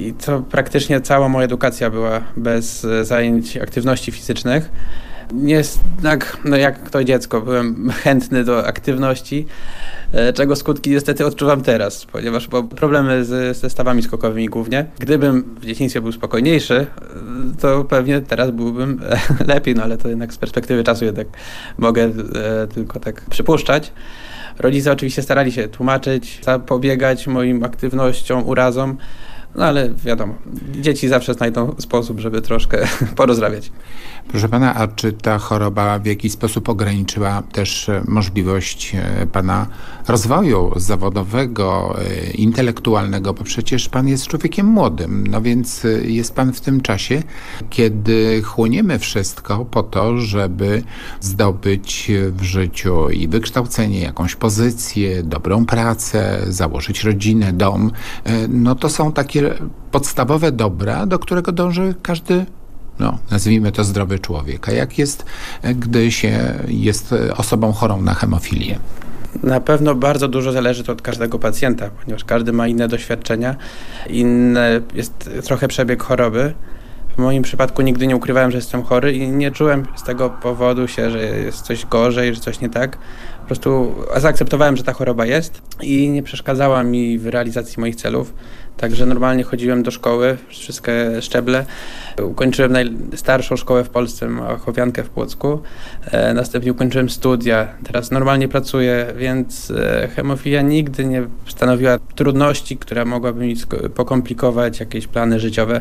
I to praktycznie cała moja edukacja była bez zajęć aktywności fizycznych. Nie, tak, no jak to dziecko, byłem chętny do aktywności, e, czego skutki niestety odczuwam teraz, ponieważ problemy z, ze stawami skokowymi głównie. Gdybym w dzieciństwie był spokojniejszy, e, to pewnie teraz byłbym lepiej, no ale to jednak z perspektywy czasu jednak mogę e, tylko tak przypuszczać. Rodzice oczywiście starali się tłumaczyć, zapobiegać moim aktywnościom, urazom, no ale wiadomo, dzieci zawsze znajdą sposób, żeby troszkę porozrabiać. Proszę pana, a czy ta choroba w jakiś sposób ograniczyła też e, możliwość e, pana rozwoju zawodowego, e, intelektualnego, bo przecież pan jest człowiekiem młodym, no więc jest pan w tym czasie, kiedy chłoniemy wszystko po to, żeby zdobyć w życiu i wykształcenie, jakąś pozycję, dobrą pracę, założyć rodzinę, dom. No to są takie podstawowe dobra, do którego dąży każdy no, nazwijmy to zdrowy człowiek. A jak jest, gdy się jest osobą chorą na hemofilię? Na pewno bardzo dużo zależy to od każdego pacjenta, ponieważ każdy ma inne doświadczenia, inny jest trochę przebieg choroby. W moim przypadku nigdy nie ukrywałem, że jestem chory i nie czułem z tego powodu się, że jest coś gorzej, że coś nie tak. Po prostu zaakceptowałem, że ta choroba jest i nie przeszkadzała mi w realizacji moich celów. Także normalnie chodziłem do szkoły, wszystkie szczeble. Ukończyłem najstarszą szkołę w Polsce, Machowiankę w Płocku. E, następnie ukończyłem studia. Teraz normalnie pracuję, więc e, hemofilia nigdy nie stanowiła trudności, która mogłaby mi pokomplikować jakieś plany życiowe.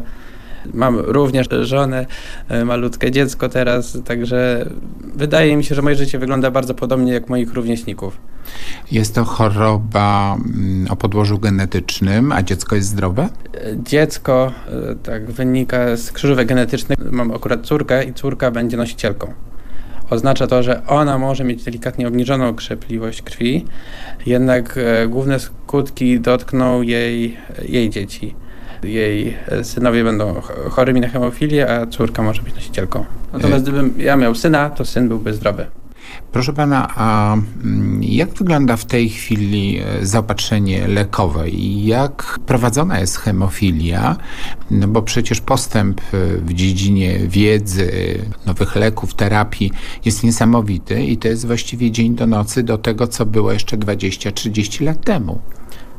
Mam również żonę, e, malutkie dziecko teraz, także wydaje mi się, że moje życie wygląda bardzo podobnie jak moich rówieśników. Jest to choroba mm, o podłożu genetycznym, a dziecko jest zdrowe? Dziecko, e, tak wynika z krzyżówek genetycznych. Mam akurat córkę i córka będzie nosicielką. Oznacza to, że ona może mieć delikatnie obniżoną krzepliwość krwi, jednak e, główne skutki dotkną jej, jej dzieci jej synowie będą chorymi na hemofilię, a córka może być nosicielką. Natomiast gdybym ja miał syna, to syn byłby zdrowy. Proszę pana, a mm, jak wygląda w tej chwili e, zaopatrzenie lekowe i jak prowadzona jest hemofilia? No bo przecież postęp e, w dziedzinie wiedzy, nowych leków, terapii jest niesamowity i to jest właściwie dzień do nocy do tego, co było jeszcze 20-30 lat temu.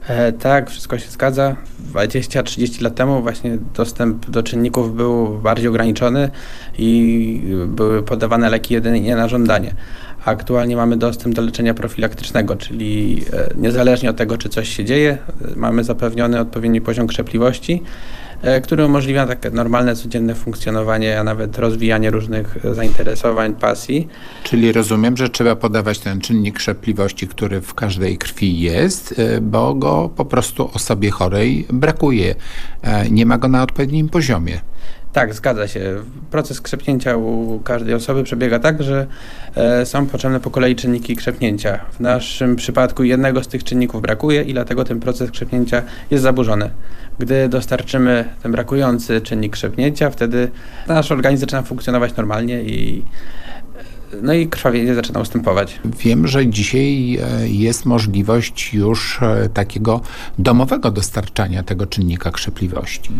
E, tak, wszystko się zgadza. 20-30 lat temu właśnie dostęp do czynników był bardziej ograniczony i były podawane leki jedynie na żądanie. Aktualnie mamy dostęp do leczenia profilaktycznego, czyli e, niezależnie od tego, czy coś się dzieje, e, mamy zapewniony odpowiedni poziom krzepliwości, który umożliwia takie normalne, codzienne funkcjonowanie, a nawet rozwijanie różnych zainteresowań, pasji. Czyli rozumiem, że trzeba podawać ten czynnik krzepliwości, który w każdej krwi jest, bo go po prostu osobie chorej brakuje. Nie ma go na odpowiednim poziomie. Tak, zgadza się. Proces krzepnięcia u każdej osoby przebiega tak, że e, są potrzebne po kolei czynniki krzepnięcia. W naszym przypadku jednego z tych czynników brakuje i dlatego ten proces krzepnięcia jest zaburzony. Gdy dostarczymy ten brakujący czynnik krzepnięcia, wtedy nasz organizm zaczyna funkcjonować normalnie i no i krwawienie zaczyna ustępować. Wiem, że dzisiaj e, jest możliwość już e, takiego domowego dostarczania tego czynnika krzepliwości.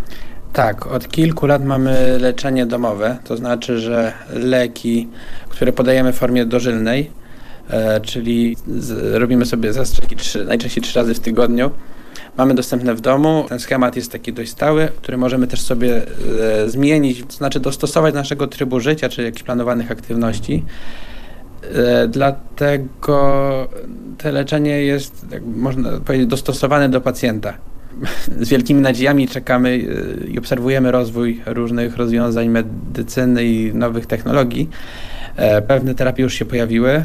Tak, od kilku lat mamy leczenie domowe, to znaczy, że leki, które podajemy w formie dożylnej, e, czyli z, robimy sobie zastrzyki trzy, najczęściej trzy razy w tygodniu, mamy dostępne w domu. Ten schemat jest taki dość stały, który możemy też sobie e, zmienić, to znaczy dostosować do naszego trybu życia, czy jakichś planowanych aktywności. E, dlatego to leczenie jest, można powiedzieć, dostosowane do pacjenta z wielkimi nadziejami czekamy y, i obserwujemy rozwój różnych rozwiązań medycyny i nowych technologii. E, pewne terapie już się pojawiły,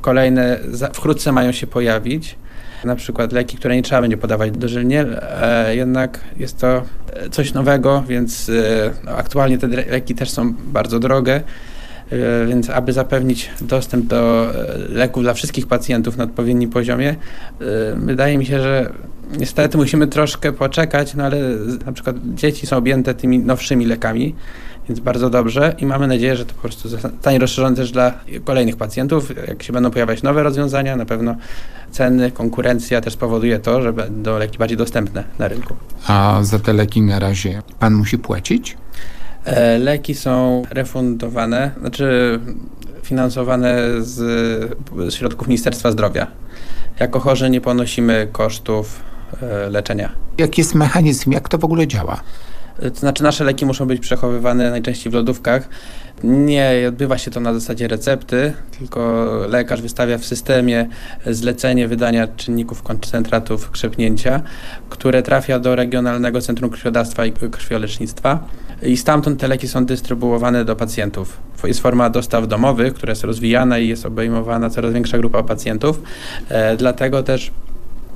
kolejne wkrótce mają się pojawić. Na przykład leki, które nie trzeba będzie podawać dożylnie, e, jednak jest to coś nowego, więc e, no, aktualnie te leki też są bardzo drogie. Więc aby zapewnić dostęp do leków dla wszystkich pacjentów na odpowiednim poziomie, wydaje mi się, że niestety musimy troszkę poczekać, no ale na przykład dzieci są objęte tymi nowszymi lekami, więc bardzo dobrze i mamy nadzieję, że to po prostu zostanie rozszerzone też dla kolejnych pacjentów. Jak się będą pojawiać nowe rozwiązania, na pewno ceny, konkurencja też spowoduje to, że będą leki bardziej dostępne na rynku. A za te leki na razie pan musi płacić? E, leki są refundowane, znaczy finansowane z, z środków Ministerstwa Zdrowia. Jako chorzy nie ponosimy kosztów leczenia. Jaki jest mechanizm? Jak to w ogóle działa? To znaczy nasze leki muszą być przechowywane najczęściej w lodówkach. Nie odbywa się to na zasadzie recepty, tylko lekarz wystawia w systemie zlecenie wydania czynników koncentratów krzepnięcia, które trafia do Regionalnego Centrum Krwiodawstwa i Krwiolecznictwa i stamtąd te leki są dystrybuowane do pacjentów. Jest forma dostaw domowych, która jest rozwijana i jest obejmowana coraz większa grupa pacjentów. E, dlatego też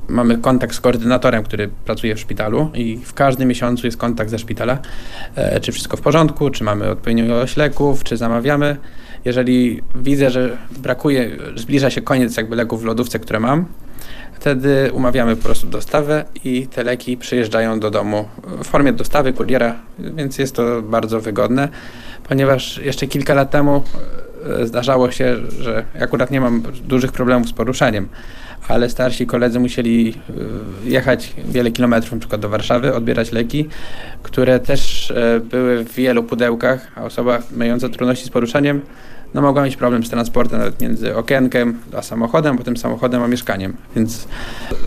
mamy kontakt z koordynatorem, który pracuje w szpitalu i w każdym miesiącu jest kontakt ze szpitala, e, czy wszystko w porządku, czy mamy odpowiednią ilość leków, czy zamawiamy. Jeżeli widzę, że brakuje, zbliża się koniec jakby leków w lodówce, które mam, wtedy umawiamy po prostu dostawę i te leki przyjeżdżają do domu w formie dostawy kuriera, więc jest to bardzo wygodne, ponieważ jeszcze kilka lat temu e, zdarzało się, że akurat nie mam dużych problemów z poruszaniem, ale starsi koledzy musieli y, jechać wiele kilometrów, przykład do Warszawy, odbierać leki, które też e, były w wielu pudełkach, a osoba mająca trudności z poruszaniem no mogła mieć problem z transportem nawet między okienkiem a samochodem, potem samochodem a mieszkaniem. Więc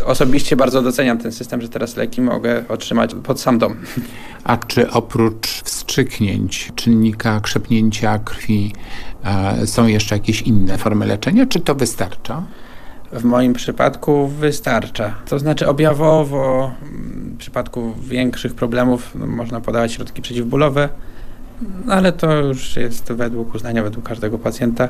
osobiście bardzo doceniam ten system, że teraz leki mogę otrzymać pod sam dom. A czy oprócz wstrzyknięć, czynnika krzepnięcia krwi e, są jeszcze jakieś inne formy leczenia, czy to wystarcza? W moim przypadku wystarcza. To znaczy objawowo w przypadku większych problemów no, można podawać środki przeciwbólowe, ale to już jest według uznania, według każdego pacjenta.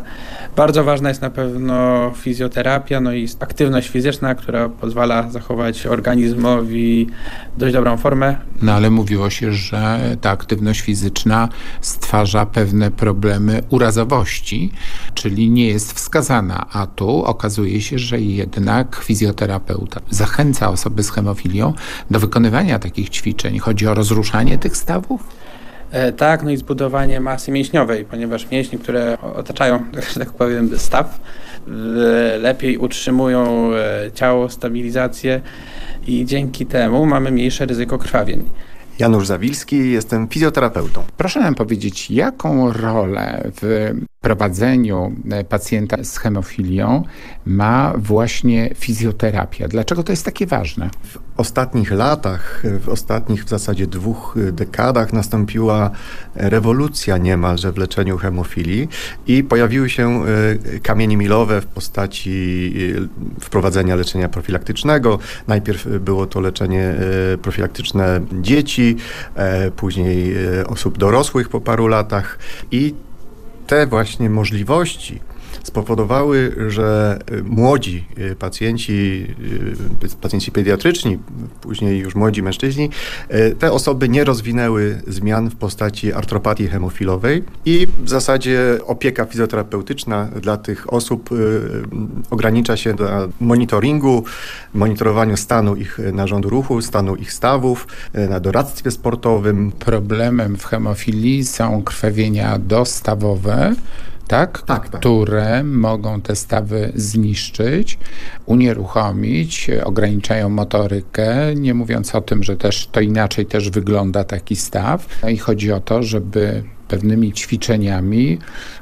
Bardzo ważna jest na pewno fizjoterapia, no i aktywność fizyczna, która pozwala zachować organizmowi dość dobrą formę. No ale mówiło się, że ta aktywność fizyczna stwarza pewne problemy urazowości, czyli nie jest wskazana, a tu okazuje się, że jednak fizjoterapeuta zachęca osoby z hemofilią do wykonywania takich ćwiczeń. Chodzi o rozruszanie tych stawów? E, tak, no i zbudowanie masy mięśniowej, ponieważ mięśnie, które otaczają, że tak powiem, staw, lepiej utrzymują e, ciało, stabilizację i dzięki temu mamy mniejsze ryzyko krwawień. Janusz Zawilski, jestem fizjoterapeutą. Proszę nam powiedzieć, jaką rolę w prowadzeniu e, pacjenta z hemofilią ma właśnie fizjoterapia? Dlaczego to jest takie ważne? W ostatnich latach, w ostatnich w zasadzie dwóch dekadach nastąpiła rewolucja niemalże w leczeniu hemofilii i pojawiły się e, kamienie milowe w postaci e, wprowadzenia leczenia profilaktycznego. Najpierw było to leczenie profilaktyczne dzieci, później osób dorosłych po paru latach i te właśnie możliwości spowodowały, że y, młodzi y, pacjenci, y, pacjenci pediatryczni, później już młodzi mężczyźni, te osoby nie rozwinęły zmian w postaci artropatii hemofilowej i w zasadzie opieka fizjoterapeutyczna dla tych osób ogranicza się do monitoringu, monitorowaniu stanu ich narządu ruchu, stanu ich stawów, na doradztwie sportowym. Problemem w hemofilii są krwawienia dostawowe, tak? Tak, tak? które mogą te stawy zniszczyć, unieruchomić, ograniczają motorykę, nie mówiąc o tym, że też to inaczej też wygląda taki staw. No I chodzi o to, żeby pewnymi ćwiczeniami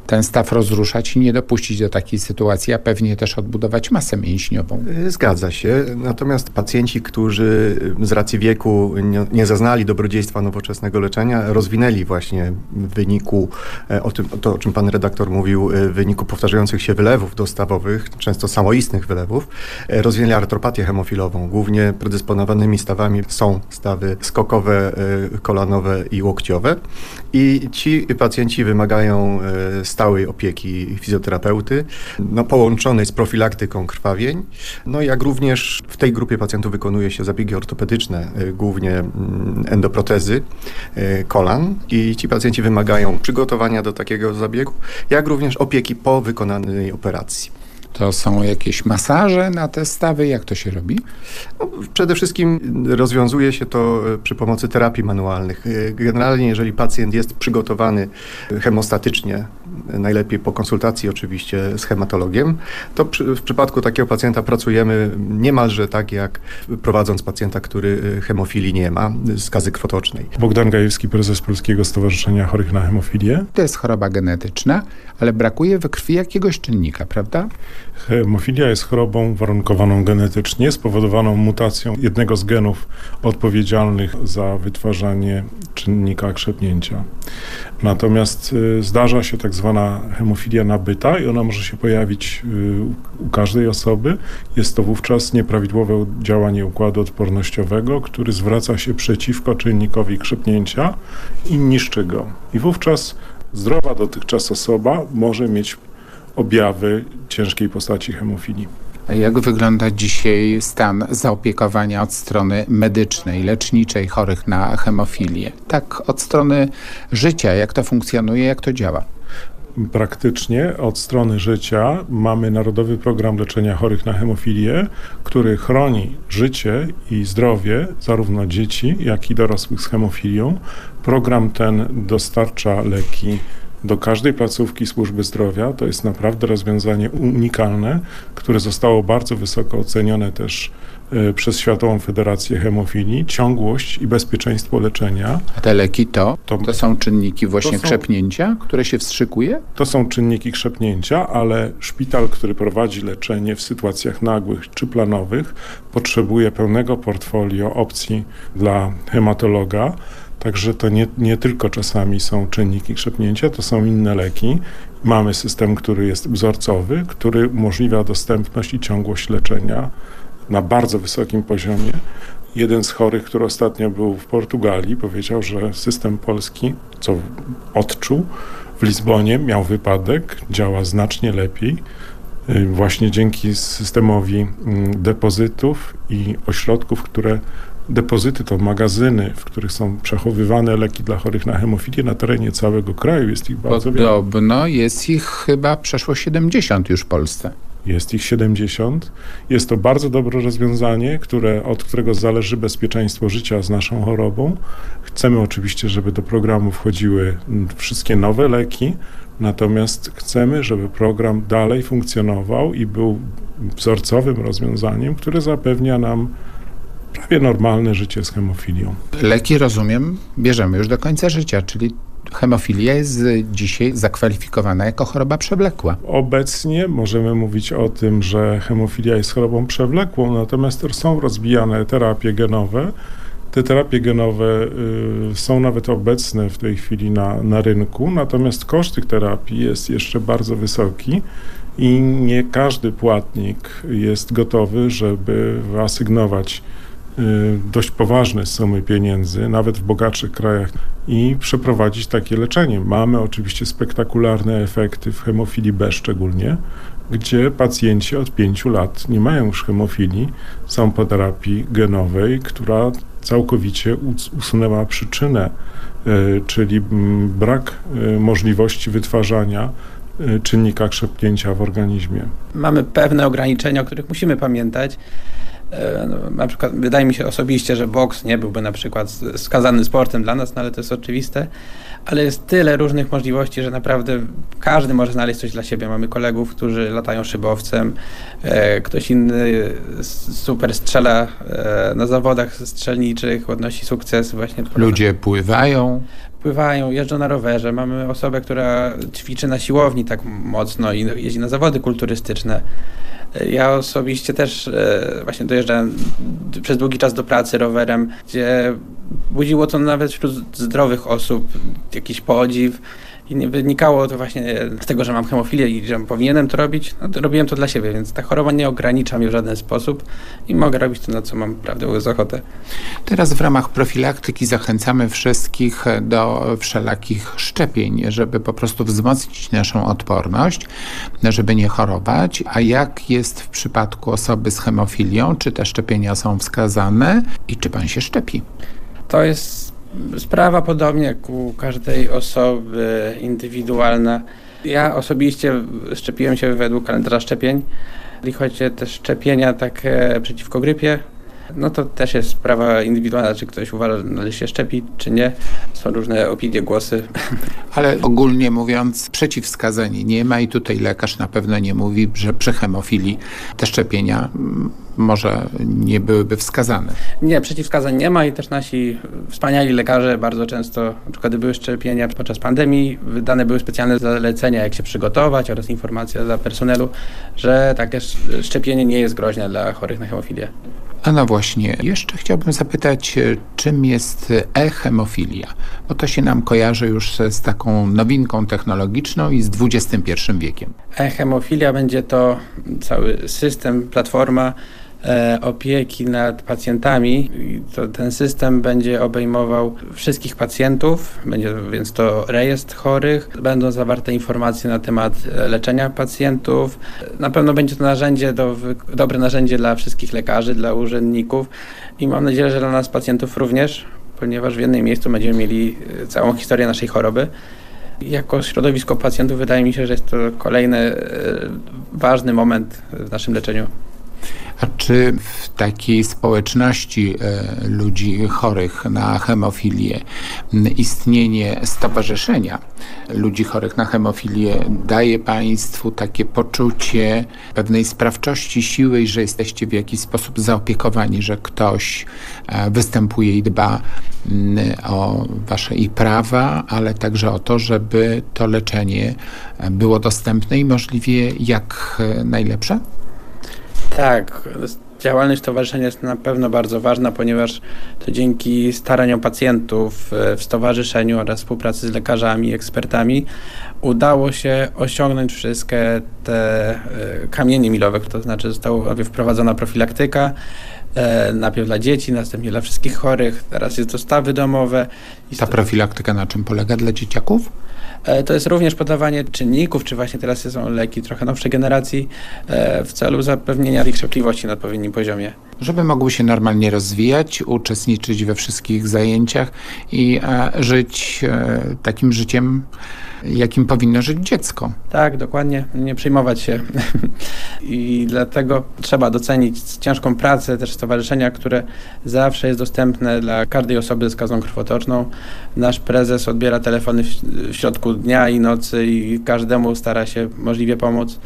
ten staw rozruszać i nie dopuścić do takiej sytuacji, a pewnie też odbudować masę mięśniową. Zgadza się. Natomiast pacjenci, którzy z racji wieku nie, nie zaznali dobrodziejstwa nowoczesnego leczenia, rozwinęli właśnie w wyniku, e, o tym, to o czym pan redaktor mówił, e, w wyniku powtarzających się wylewów dostawowych, często samoistnych wylewów, e, rozwinęli artropatię hemofilową. Głównie predysponowanymi stawami są stawy skokowe, kolanowe i łokciowe. I ci pacjenci wymagają stałej opieki fizjoterapeuty, no, połączonej z profilaktyką krwawień, no jak również w tej grupie pacjentów wykonuje się zabiegi ortopedyczne, y, głównie mm, endoprotezy y, kolan i ci pacjenci wymagają przygotowania do takiego zabiegu, jak również opieki po wykonanej operacji. To są jakieś masaże na te stawy? Jak to się robi? No, przede wszystkim rozwiązuje się to e, przy pomocy terapii manualnych. Generalnie, jeżeli pacjent jest przygotowany hemostatycznie, najlepiej po konsultacji oczywiście z hematologiem, to przy, w przypadku takiego pacjenta pracujemy niemalże tak, jak prowadząc pacjenta, który e, hemofilii nie ma, skazy krwotocznej. Bogdan Gajewski, prezes Polskiego Stowarzyszenia Chorych na Hemofilię. To jest choroba genetyczna, ale brakuje we krwi jakiegoś czynnika, prawda? Hemofilia jest chorobą warunkowaną genetycznie, spowodowaną mutacją jednego z genów odpowiedzialnych za wytwarzanie czynnika krzepnięcia. Natomiast y, zdarza się tak zwana hemofilia nabyta i ona może się pojawić y, u każdej osoby. Jest to wówczas nieprawidłowe działanie układu odpornościowego, który zwraca się przeciwko czynnikowi krzepnięcia i niszczy go. I wówczas zdrowa dotychczas osoba może mieć objawy ciężkiej postaci hemofilii. Jak wygląda dzisiaj stan zaopiekowania od strony medycznej, leczniczej chorych na hemofilię? Tak, od strony życia, jak to funkcjonuje, jak to działa? Praktycznie od strony życia mamy Narodowy Program Leczenia Chorych na Hemofilię, który chroni życie i zdrowie zarówno dzieci, jak i dorosłych z hemofilią. Program ten dostarcza leki do każdej placówki służby zdrowia. To jest naprawdę rozwiązanie unikalne, które zostało bardzo wysoko ocenione też przez Światową Federację Hemofilii, ciągłość i bezpieczeństwo leczenia. A te leki to? To, to są czynniki właśnie są, krzepnięcia, które się wstrzykuje? To są czynniki krzepnięcia, ale szpital, który prowadzi leczenie w sytuacjach nagłych czy planowych, potrzebuje pełnego portfolio opcji dla hematologa, Także to nie, nie tylko czasami są czynniki krzepnięcia, to są inne leki. Mamy system, który jest wzorcowy, który umożliwia dostępność i ciągłość leczenia na bardzo wysokim poziomie. Jeden z chorych, który ostatnio był w Portugalii, powiedział, że system polski, co odczuł w Lizbonie, miał wypadek, działa znacznie lepiej y, właśnie dzięki systemowi mm, depozytów i ośrodków, które depozyty, to magazyny, w których są przechowywane leki dla chorych na hemofilię na terenie całego kraju. Jest ich bardzo Podobno wiele. jest ich chyba przeszło 70 już w Polsce. Jest ich 70. Jest to bardzo dobre rozwiązanie, które, od którego zależy bezpieczeństwo życia z naszą chorobą. Chcemy oczywiście, żeby do programu wchodziły wszystkie nowe leki, natomiast chcemy, żeby program dalej funkcjonował i był wzorcowym rozwiązaniem, które zapewnia nam prawie normalne życie z hemofilią. Leki, rozumiem, bierzemy już do końca życia, czyli hemofilia jest dzisiaj zakwalifikowana jako choroba przewlekła. Obecnie możemy mówić o tym, że hemofilia jest chorobą przewlekłą, natomiast są rozwijane terapie genowe. Te terapie genowe y, są nawet obecne w tej chwili na, na rynku, natomiast koszt tych terapii jest jeszcze bardzo wysoki i nie każdy płatnik jest gotowy, żeby wyasygnować y, dość poważne sumy pieniędzy, nawet w bogatszych krajach i przeprowadzić takie leczenie. Mamy oczywiście spektakularne efekty w hemofilii B szczególnie, gdzie pacjenci od pięciu lat nie mają już hemofilii, są po terapii genowej, która całkowicie usunęła przyczynę, e, czyli brak e, możliwości wytwarzania czynnika krzepnięcia w organizmie. Mamy pewne ograniczenia, o których musimy pamiętać. No, na przykład wydaje mi się osobiście, że boks nie byłby na przykład skazany sportem dla nas, no ale to jest oczywiste. Ale jest tyle różnych możliwości, że naprawdę każdy może znaleźć coś dla siebie. Mamy kolegów, którzy latają szybowcem, e, ktoś inny super strzela e, na zawodach strzelniczych, odnosi sukces właśnie. Ludzie pływają. Pływają, jeżdżą na rowerze. Mamy osobę, która ćwiczy na siłowni tak mocno i jeździ na zawody kulturystyczne. Ja osobiście też e, właśnie dojeżdżałem przez długi czas do pracy rowerem, gdzie budziło to nawet wśród zdrowych osób jakiś podziw. I nie wynikało to właśnie z tego, że mam hemofilię i że powinienem to robić. No, to robiłem to dla siebie, więc ta choroba nie ogranicza mnie w żaden sposób i mogę robić to, na co mam prawdę ochotę. Teraz w ramach profilaktyki zachęcamy wszystkich do wszelakich szczepień, żeby po prostu wzmocnić naszą odporność, żeby nie chorować. A jak jest w przypadku osoby z hemofilią? Czy te szczepienia są wskazane i czy pan się szczepi? To jest sprawa podobnie jak u każdej osoby indywidualna. Ja osobiście szczepiłem się według kalendarza szczepień. Jeśli chodzi o te szczepienia takie przeciwko grypie, no to też jest sprawa indywidualna, czy ktoś uważa, że należy się szczepić, czy nie. Są różne opinie, głosy. Ale ogólnie mówiąc, przeciwwskazań nie ma i tutaj lekarz na pewno nie mówi, że przy hemofilii te szczepienia może nie byłyby wskazane. Nie, przeciwwskazań nie ma i też nasi wspaniali lekarze bardzo często, na przykład były szczepienia podczas pandemii, wydane były specjalne zalecenia, jak się przygotować oraz informacja dla personelu, że takie szczepienie nie jest groźne dla chorych na hemofilię. A no właśnie, jeszcze chciałbym zapytać, e, czym jest e-hemofilia? Bo to się nam kojarzy już z taką nowinką technologiczną i z XXI wiekiem. E-hemofilia będzie to cały system, platforma, opieki nad pacjentami. To ten system będzie obejmował wszystkich pacjentów, będzie więc to rejestr chorych, będą zawarte informacje na temat e, leczenia pacjentów. Na pewno będzie to narzędzie, do, dobre narzędzie dla wszystkich lekarzy, dla urzędników i mam nadzieję, że dla nas pacjentów również, ponieważ w jednym miejscu będziemy mieli e, całą historię naszej choroby. Jako środowisko pacjentów wydaje mi się, że jest to kolejny ważny moment w naszym leczeniu. Czy w takiej społeczności e, ludzi chorych na hemofilię istnienie stowarzyszenia ludzi chorych na hemofilię daje Państwu takie poczucie pewnej sprawczości siły i że jesteście w jakiś sposób zaopiekowani, że ktoś e, występuje i dba o Wasze i prawa, ale także o to, żeby to leczenie e, było dostępne i możliwie jak najlepsze? Tak, działalność stowarzyszenia jest na pewno bardzo ważna, ponieważ to dzięki staraniom pacjentów w stowarzyszeniu oraz współpracy z lekarzami, ekspertami udało się osiągnąć wszystkie te e, kamienie milowe, to znaczy została wprowadzona profilaktyka, e, najpierw dla dzieci, następnie dla wszystkich chorych, teraz jest to stawy domowe. Ta profilaktyka na czym polega dla dzieciaków? E, to jest również podawanie czynników, czy właśnie teraz są leki trochę nowszej generacji e, w celu zapewnienia ich cierpliwości na odpowiednim poziomie. Żeby mogły się normalnie rozwijać, uczestniczyć we wszystkich zajęciach i e, żyć takim życiem, jakim powinno żyć dziecko. Tak, dokładnie. Nie przejmować się. I dlatego trzeba docenić ciężką pracę też stowarzyszenia, które zawsze jest dostępne dla każdej osoby z skazą krwotoczną. Nasz prezes odbiera telefony w środku dnia i nocy i każdemu stara się możliwie pomóc.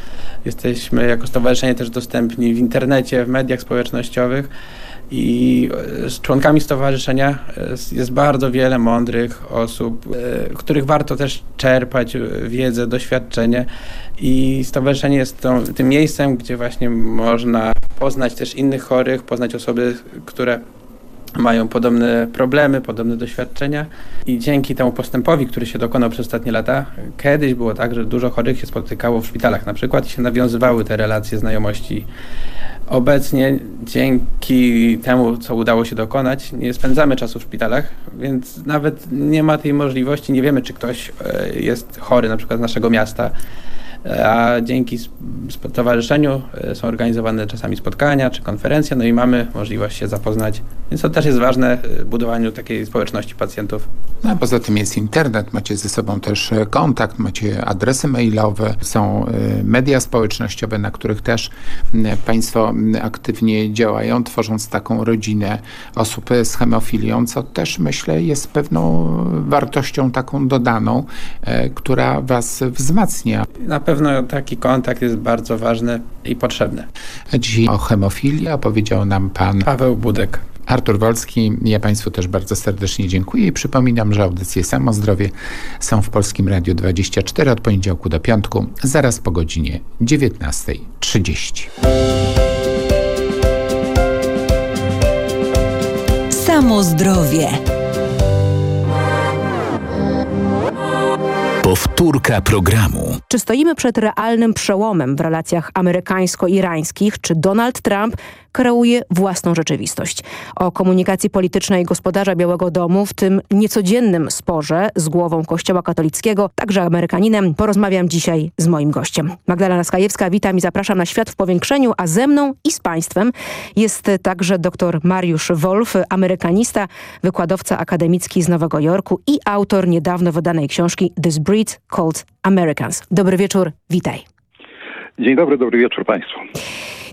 Jesteśmy jako stowarzyszenie też dostępni w internecie, w mediach społecznościowych. I z członkami stowarzyszenia jest bardzo wiele mądrych osób, których warto też czerpać wiedzę, doświadczenie. I stowarzyszenie jest tą, tym miejscem, gdzie właśnie można poznać też innych chorych, poznać osoby, które mają podobne problemy, podobne doświadczenia i dzięki temu postępowi, który się dokonał przez ostatnie lata, kiedyś było tak, że dużo chorych się spotykało w szpitalach na przykład i się nawiązywały te relacje znajomości. Obecnie dzięki temu, co udało się dokonać, nie spędzamy czasu w szpitalach, więc nawet nie ma tej możliwości, nie wiemy, czy ktoś jest chory na przykład z naszego miasta, a dzięki stowarzyszeniu są organizowane czasami spotkania czy konferencje, no i mamy możliwość się zapoznać, więc to też jest ważne w budowaniu takiej społeczności pacjentów. No, a poza tym jest internet, macie ze sobą też kontakt, macie adresy mailowe, są media społecznościowe, na których też Państwo aktywnie działają, tworząc taką rodzinę osób z hemofilią, co też myślę jest pewną wartością taką dodaną, która Was wzmacnia. Na pewno taki kontakt jest bardzo ważny i potrzebny. Dzisiaj o hemofilii opowiedział nam Pan Paweł Budek. Artur Wolski, ja Państwu też bardzo serdecznie dziękuję i przypominam, że audycje Samo Zdrowie są w Polskim Radiu 24 od poniedziałku do piątku, zaraz po godzinie 19.30. Samo Powtórka programu. Czy stoimy przed realnym przełomem w relacjach amerykańsko-irańskich? Czy Donald Trump kreuje własną rzeczywistość? O komunikacji politycznej gospodarza Białego Domu w tym niecodziennym sporze z głową Kościoła katolickiego, także Amerykaninem, porozmawiam dzisiaj z moim gościem. Magdalena Skajewska, witam i zapraszam na Świat w Powiększeniu, a ze mną i z Państwem jest także dr Mariusz Wolf, amerykanista, wykładowca akademicki z Nowego Jorku i autor niedawno wydanej książki This Breed Called Americans. Dobry wieczór, witaj. Dzień dobry, dobry wieczór Państwu.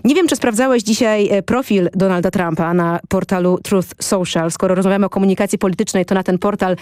Nie wiem, czy sprawdzałeś dzisiaj profil Donalda Trumpa na portalu Truth Social. Skoro rozmawiamy o komunikacji politycznej, to na ten portal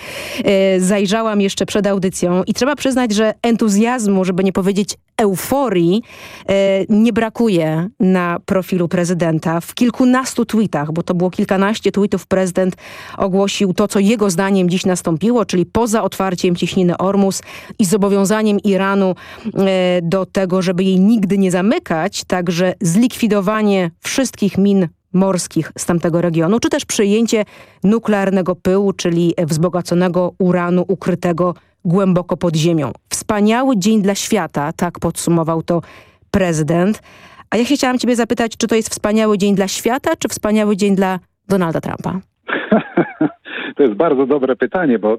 e, zajrzałam jeszcze przed audycją i trzeba przyznać, że entuzjazmu, żeby nie powiedzieć euforii, e, nie brakuje na profilu prezydenta. W kilkunastu tweetach, bo to było kilkanaście tweetów, prezydent ogłosił to, co jego zdaniem dziś nastąpiło, czyli poza otwarciem ciśniny Ormus i zobowiązaniem Iranu e, do tego, żeby jej nigdy nie zamykać, także zlikwidowanie wszystkich min morskich z tamtego regionu, czy też przyjęcie nuklearnego pyłu, czyli wzbogaconego uranu ukrytego głęboko pod ziemią. Wspaniały dzień dla świata, tak podsumował to prezydent. A ja się chciałam ciebie zapytać, czy to jest wspaniały dzień dla świata, czy wspaniały dzień dla Donalda Trumpa? To jest bardzo dobre pytanie, bo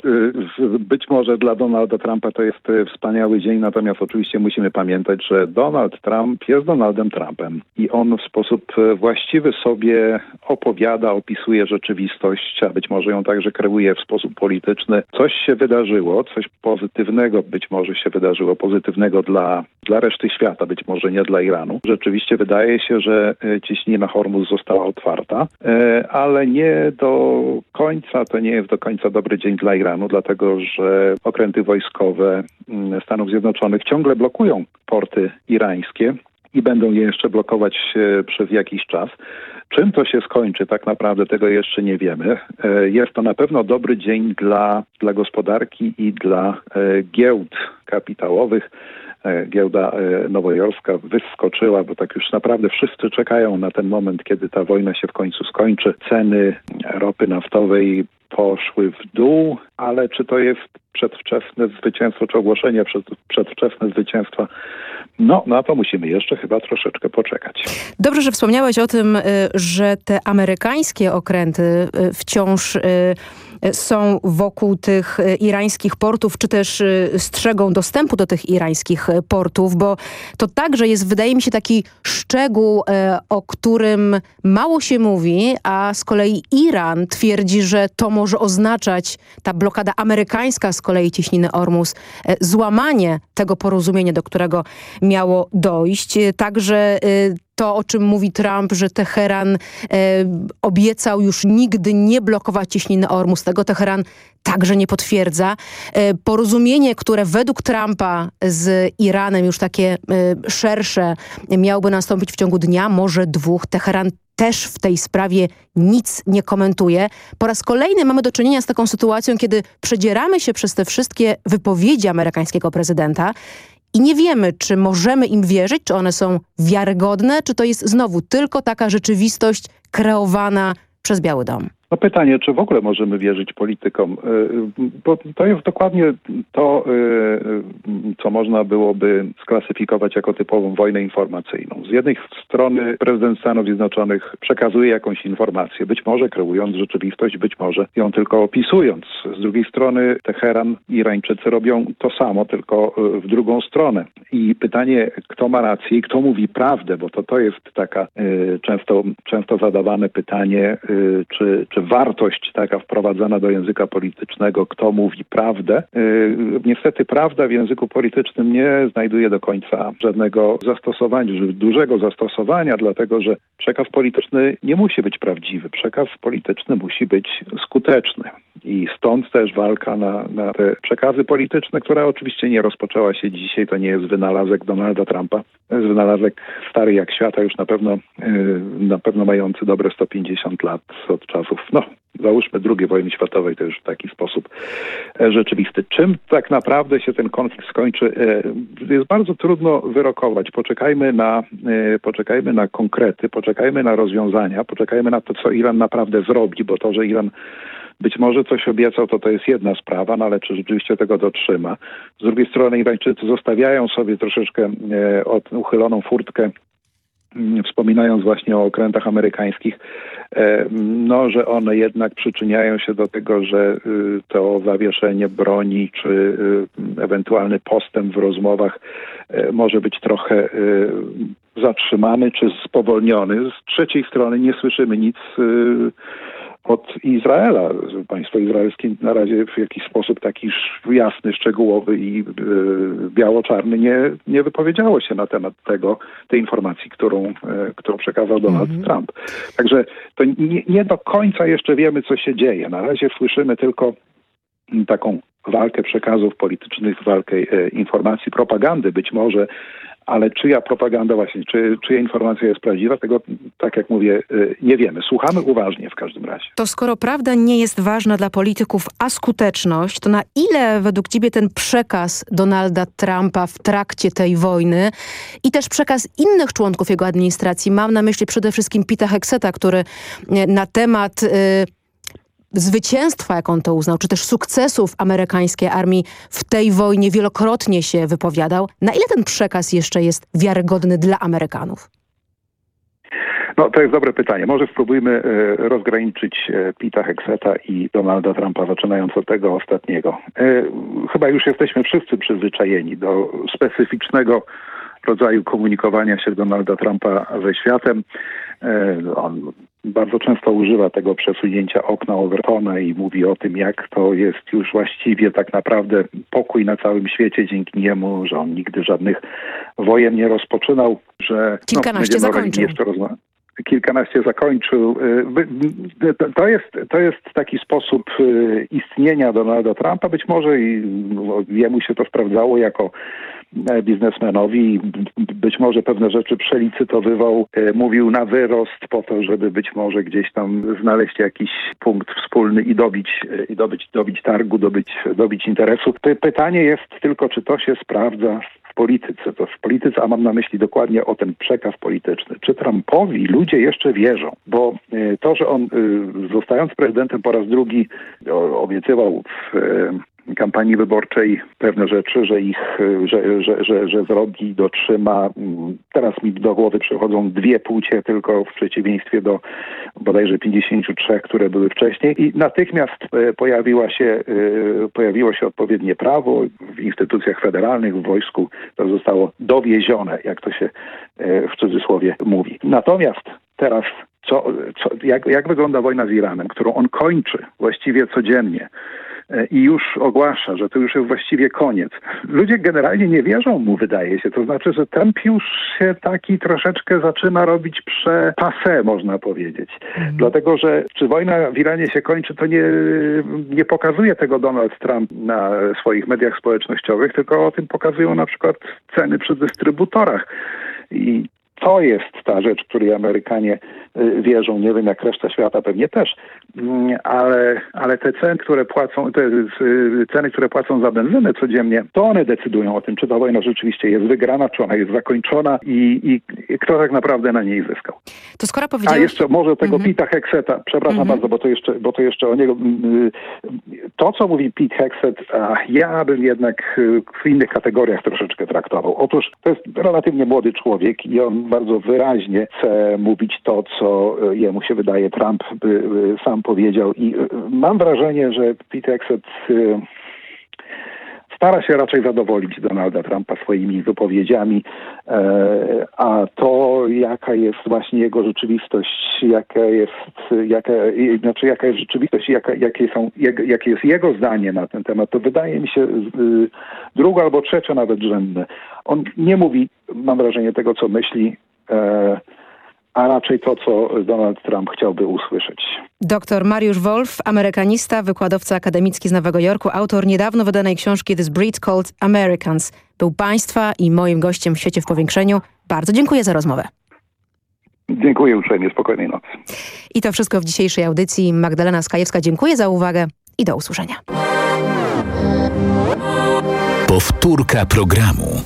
być może dla Donalda Trumpa to jest wspaniały dzień, natomiast oczywiście musimy pamiętać, że Donald Trump jest Donaldem Trumpem i on w sposób właściwy sobie opowiada, opisuje rzeczywistość, a być może ją także kreuje w sposób polityczny. Coś się wydarzyło, coś pozytywnego być może się wydarzyło, pozytywnego dla, dla reszty świata, być może nie dla Iranu. Rzeczywiście wydaje się, że ciśnina Hormuz została otwarta, ale nie do końca to nie jest do końca dobry dzień dla Iranu, dlatego że okręty wojskowe Stanów Zjednoczonych ciągle blokują porty irańskie i będą je jeszcze blokować przez jakiś czas. Czym to się skończy, tak naprawdę tego jeszcze nie wiemy. Jest to na pewno dobry dzień dla, dla gospodarki i dla giełd kapitałowych giełda nowojorska wyskoczyła, bo tak już naprawdę wszyscy czekają na ten moment, kiedy ta wojna się w końcu skończy. Ceny ropy naftowej poszły w dół, ale czy to jest przedwczesne zwycięstwo, czy ogłoszenie przed, przedwczesne zwycięstwa? No, na to musimy jeszcze chyba troszeczkę poczekać. Dobrze, że wspomniałeś o tym, że te amerykańskie okręty wciąż są wokół tych irańskich portów, czy też strzegą dostępu do tych irańskich portów, bo to także jest, wydaje mi się, taki szczegół, o którym mało się mówi, a z kolei Iran twierdzi, że to może oznaczać, ta blokada amerykańska z kolei cieśniny Ormus, złamanie tego porozumienia, do którego miało dojść. Także to, o czym mówi Trump, że Teheran e, obiecał już nigdy nie blokować cieśniny Ormus. Tego Teheran także nie potwierdza. E, porozumienie, które według Trumpa z Iranem, już takie e, szersze, miałoby nastąpić w ciągu dnia, może dwóch. Teheran też w tej sprawie nic nie komentuje. Po raz kolejny mamy do czynienia z taką sytuacją, kiedy przedzieramy się przez te wszystkie wypowiedzi amerykańskiego prezydenta i nie wiemy, czy możemy im wierzyć, czy one są wiarygodne, czy to jest znowu tylko taka rzeczywistość kreowana przez Biały Dom. No pytanie, czy w ogóle możemy wierzyć politykom? E, bo to jest dokładnie to, e, co można byłoby sklasyfikować jako typową wojnę informacyjną. Z jednej strony prezydent Stanów Zjednoczonych przekazuje jakąś informację, być może kreując rzeczywistość, być może ją tylko opisując. Z drugiej strony Teheran Irańczycy robią to samo, tylko w drugą stronę. I pytanie, kto ma rację i kto mówi prawdę, bo to, to jest taka często, często zadawane pytanie, czy czy wartość taka wprowadzana do języka politycznego, kto mówi prawdę. Y, niestety prawda w języku politycznym nie znajduje do końca żadnego zastosowania, dużego zastosowania, dlatego że przekaz polityczny nie musi być prawdziwy. Przekaz polityczny musi być skuteczny. I stąd też walka na, na te przekazy polityczne, która oczywiście nie rozpoczęła się dzisiaj. To nie jest wynalazek Donalda Trumpa. To jest wynalazek stary jak świata, już na pewno, y, na pewno mający dobre 150 lat od czasów no, załóżmy II wojny światowej, to już w taki sposób e, rzeczywisty. Czym tak naprawdę się ten konflikt skończy, e, jest bardzo trudno wyrokować. Poczekajmy na, e, poczekajmy na konkrety, poczekajmy na rozwiązania, poczekajmy na to, co Iran naprawdę zrobi, bo to, że Iran być może coś obiecał, to to jest jedna sprawa, no ale czy rzeczywiście tego dotrzyma. Z drugiej strony Irańczycy zostawiają sobie troszeczkę od, uchyloną furtkę wspominając właśnie o okrętach amerykańskich, e, no, że one jednak przyczyniają się do tego, że y, to zawieszenie broni czy y, ewentualny postęp w rozmowach e, może być trochę y, zatrzymany czy spowolniony. Z trzeciej strony nie słyszymy nic od Izraela. Państwo izraelskie na razie w jakiś sposób taki jasny, szczegółowy i yy, biało-czarny nie, nie wypowiedziało się na temat tego, tej informacji, którą, yy, którą przekazał Donald -hmm. Trump. Także to nie, nie do końca jeszcze wiemy, co się dzieje. Na razie słyszymy tylko taką walkę przekazów politycznych, walkę e, informacji, propagandy być może ale czyja propaganda właśnie, czy, czyja informacja jest prawdziwa, tego, tak jak mówię, y, nie wiemy. Słuchamy uważnie w każdym razie. To skoro prawda nie jest ważna dla polityków, a skuteczność, to na ile według ciebie ten przekaz Donalda Trumpa w trakcie tej wojny i też przekaz innych członków jego administracji, mam na myśli przede wszystkim Pita Hexeta, który y, na temat y, zwycięstwa, jak on to uznał, czy też sukcesów amerykańskiej armii w tej wojnie wielokrotnie się wypowiadał. Na ile ten przekaz jeszcze jest wiarygodny dla Amerykanów? No, to jest dobre pytanie. Może spróbujmy e, rozgraniczyć e, Pita Hexeta i Donalda Trumpa, zaczynając od tego ostatniego. E, chyba już jesteśmy wszyscy przyzwyczajeni do specyficznego rodzaju komunikowania się Donalda Trumpa ze światem. On bardzo często używa tego przesunięcia okna Overtona i mówi o tym, jak to jest już właściwie tak naprawdę pokój na całym świecie dzięki niemu, że on nigdy żadnych wojen nie rozpoczynał, że no, kilkanaście no, zakończył. Jeszcze kilkanaście zakończył. Y, to jest, to jest taki sposób y, istnienia Donalda Trumpa. Być może i jemu się to sprawdzało jako biznesmenowi być może pewne rzeczy przelicytowywał, e, mówił na wyrost po to, żeby być może gdzieś tam znaleźć jakiś punkt wspólny i dobić, e, i dobić, dobić targu, dobić, dobić interesu. Pytanie jest tylko, czy to się sprawdza w polityce. To w polityce, a mam na myśli dokładnie o ten przekaz polityczny. Czy Trumpowi ludzie jeszcze wierzą? Bo to, że on zostając prezydentem po raz drugi obiecywał w kampanii wyborczej pewne rzeczy, że ich, że, że, że, że zrobi, dotrzyma. Teraz mi do głowy przychodzą dwie płcie tylko w przeciwieństwie do bodajże 53, które były wcześniej i natychmiast e, pojawiła się, e, pojawiło się odpowiednie prawo w instytucjach federalnych, w wojsku to zostało dowiezione, jak to się e, w cudzysłowie mówi. Natomiast teraz co, co, jak, jak wygląda wojna z Iranem, którą on kończy właściwie codziennie i już ogłasza, że to już jest właściwie koniec. Ludzie generalnie nie wierzą mu, wydaje się. To znaczy, że temp już się taki troszeczkę zaczyna robić przepase, można powiedzieć. Mhm. Dlatego, że czy wojna w Iranie się kończy, to nie, nie pokazuje tego Donald Trump na swoich mediach społecznościowych, tylko o tym pokazują na przykład ceny przy dystrybutorach. I to jest ta rzecz, której Amerykanie y, wierzą. Nie wiem, jak reszta świata pewnie też, mm, ale, ale te ceny, które płacą, te y, ceny, które płacą za benzynę codziennie, to one decydują o tym, czy ta wojna rzeczywiście jest wygrana, czy ona jest zakończona i, i kto tak naprawdę na niej zyskał. To skoro powiedziałeś... A jeszcze może tego mhm. Pita Hexeta, przepraszam mhm. bardzo, bo to, jeszcze, bo to jeszcze o niego... Mm, y, to, co mówi Pete Hexet, ja bym jednak w innych kategoriach troszeczkę traktował. Otóż to jest relatywnie młody człowiek i on bardzo wyraźnie chce mówić to, co e, jemu się wydaje Trump by sam powiedział. I e, mam wrażenie, że Pete Exet stara się raczej zadowolić Donalda Trumpa swoimi wypowiedziami, a to jaka jest właśnie jego rzeczywistość, jaka jest, jaka, znaczy jaka jest rzeczywistość jaka, jakie, są, jakie jest jego zdanie na ten temat, to wydaje mi się drugo albo trzecie nawet rzędne. On nie mówi, mam wrażenie, tego, co myśli, E, a raczej to, co Donald Trump chciałby usłyszeć. Doktor Mariusz Wolf, amerykanista, wykładowca akademicki z Nowego Jorku, autor niedawno wydanej książki This Breed Called Americans. Był Państwa i moim gościem w Świecie w Powiększeniu. Bardzo dziękuję za rozmowę. Dziękuję uprzejmie, spokojnej nocy. I to wszystko w dzisiejszej audycji. Magdalena Skajewska, dziękuję za uwagę i do usłyszenia. Powtórka programu.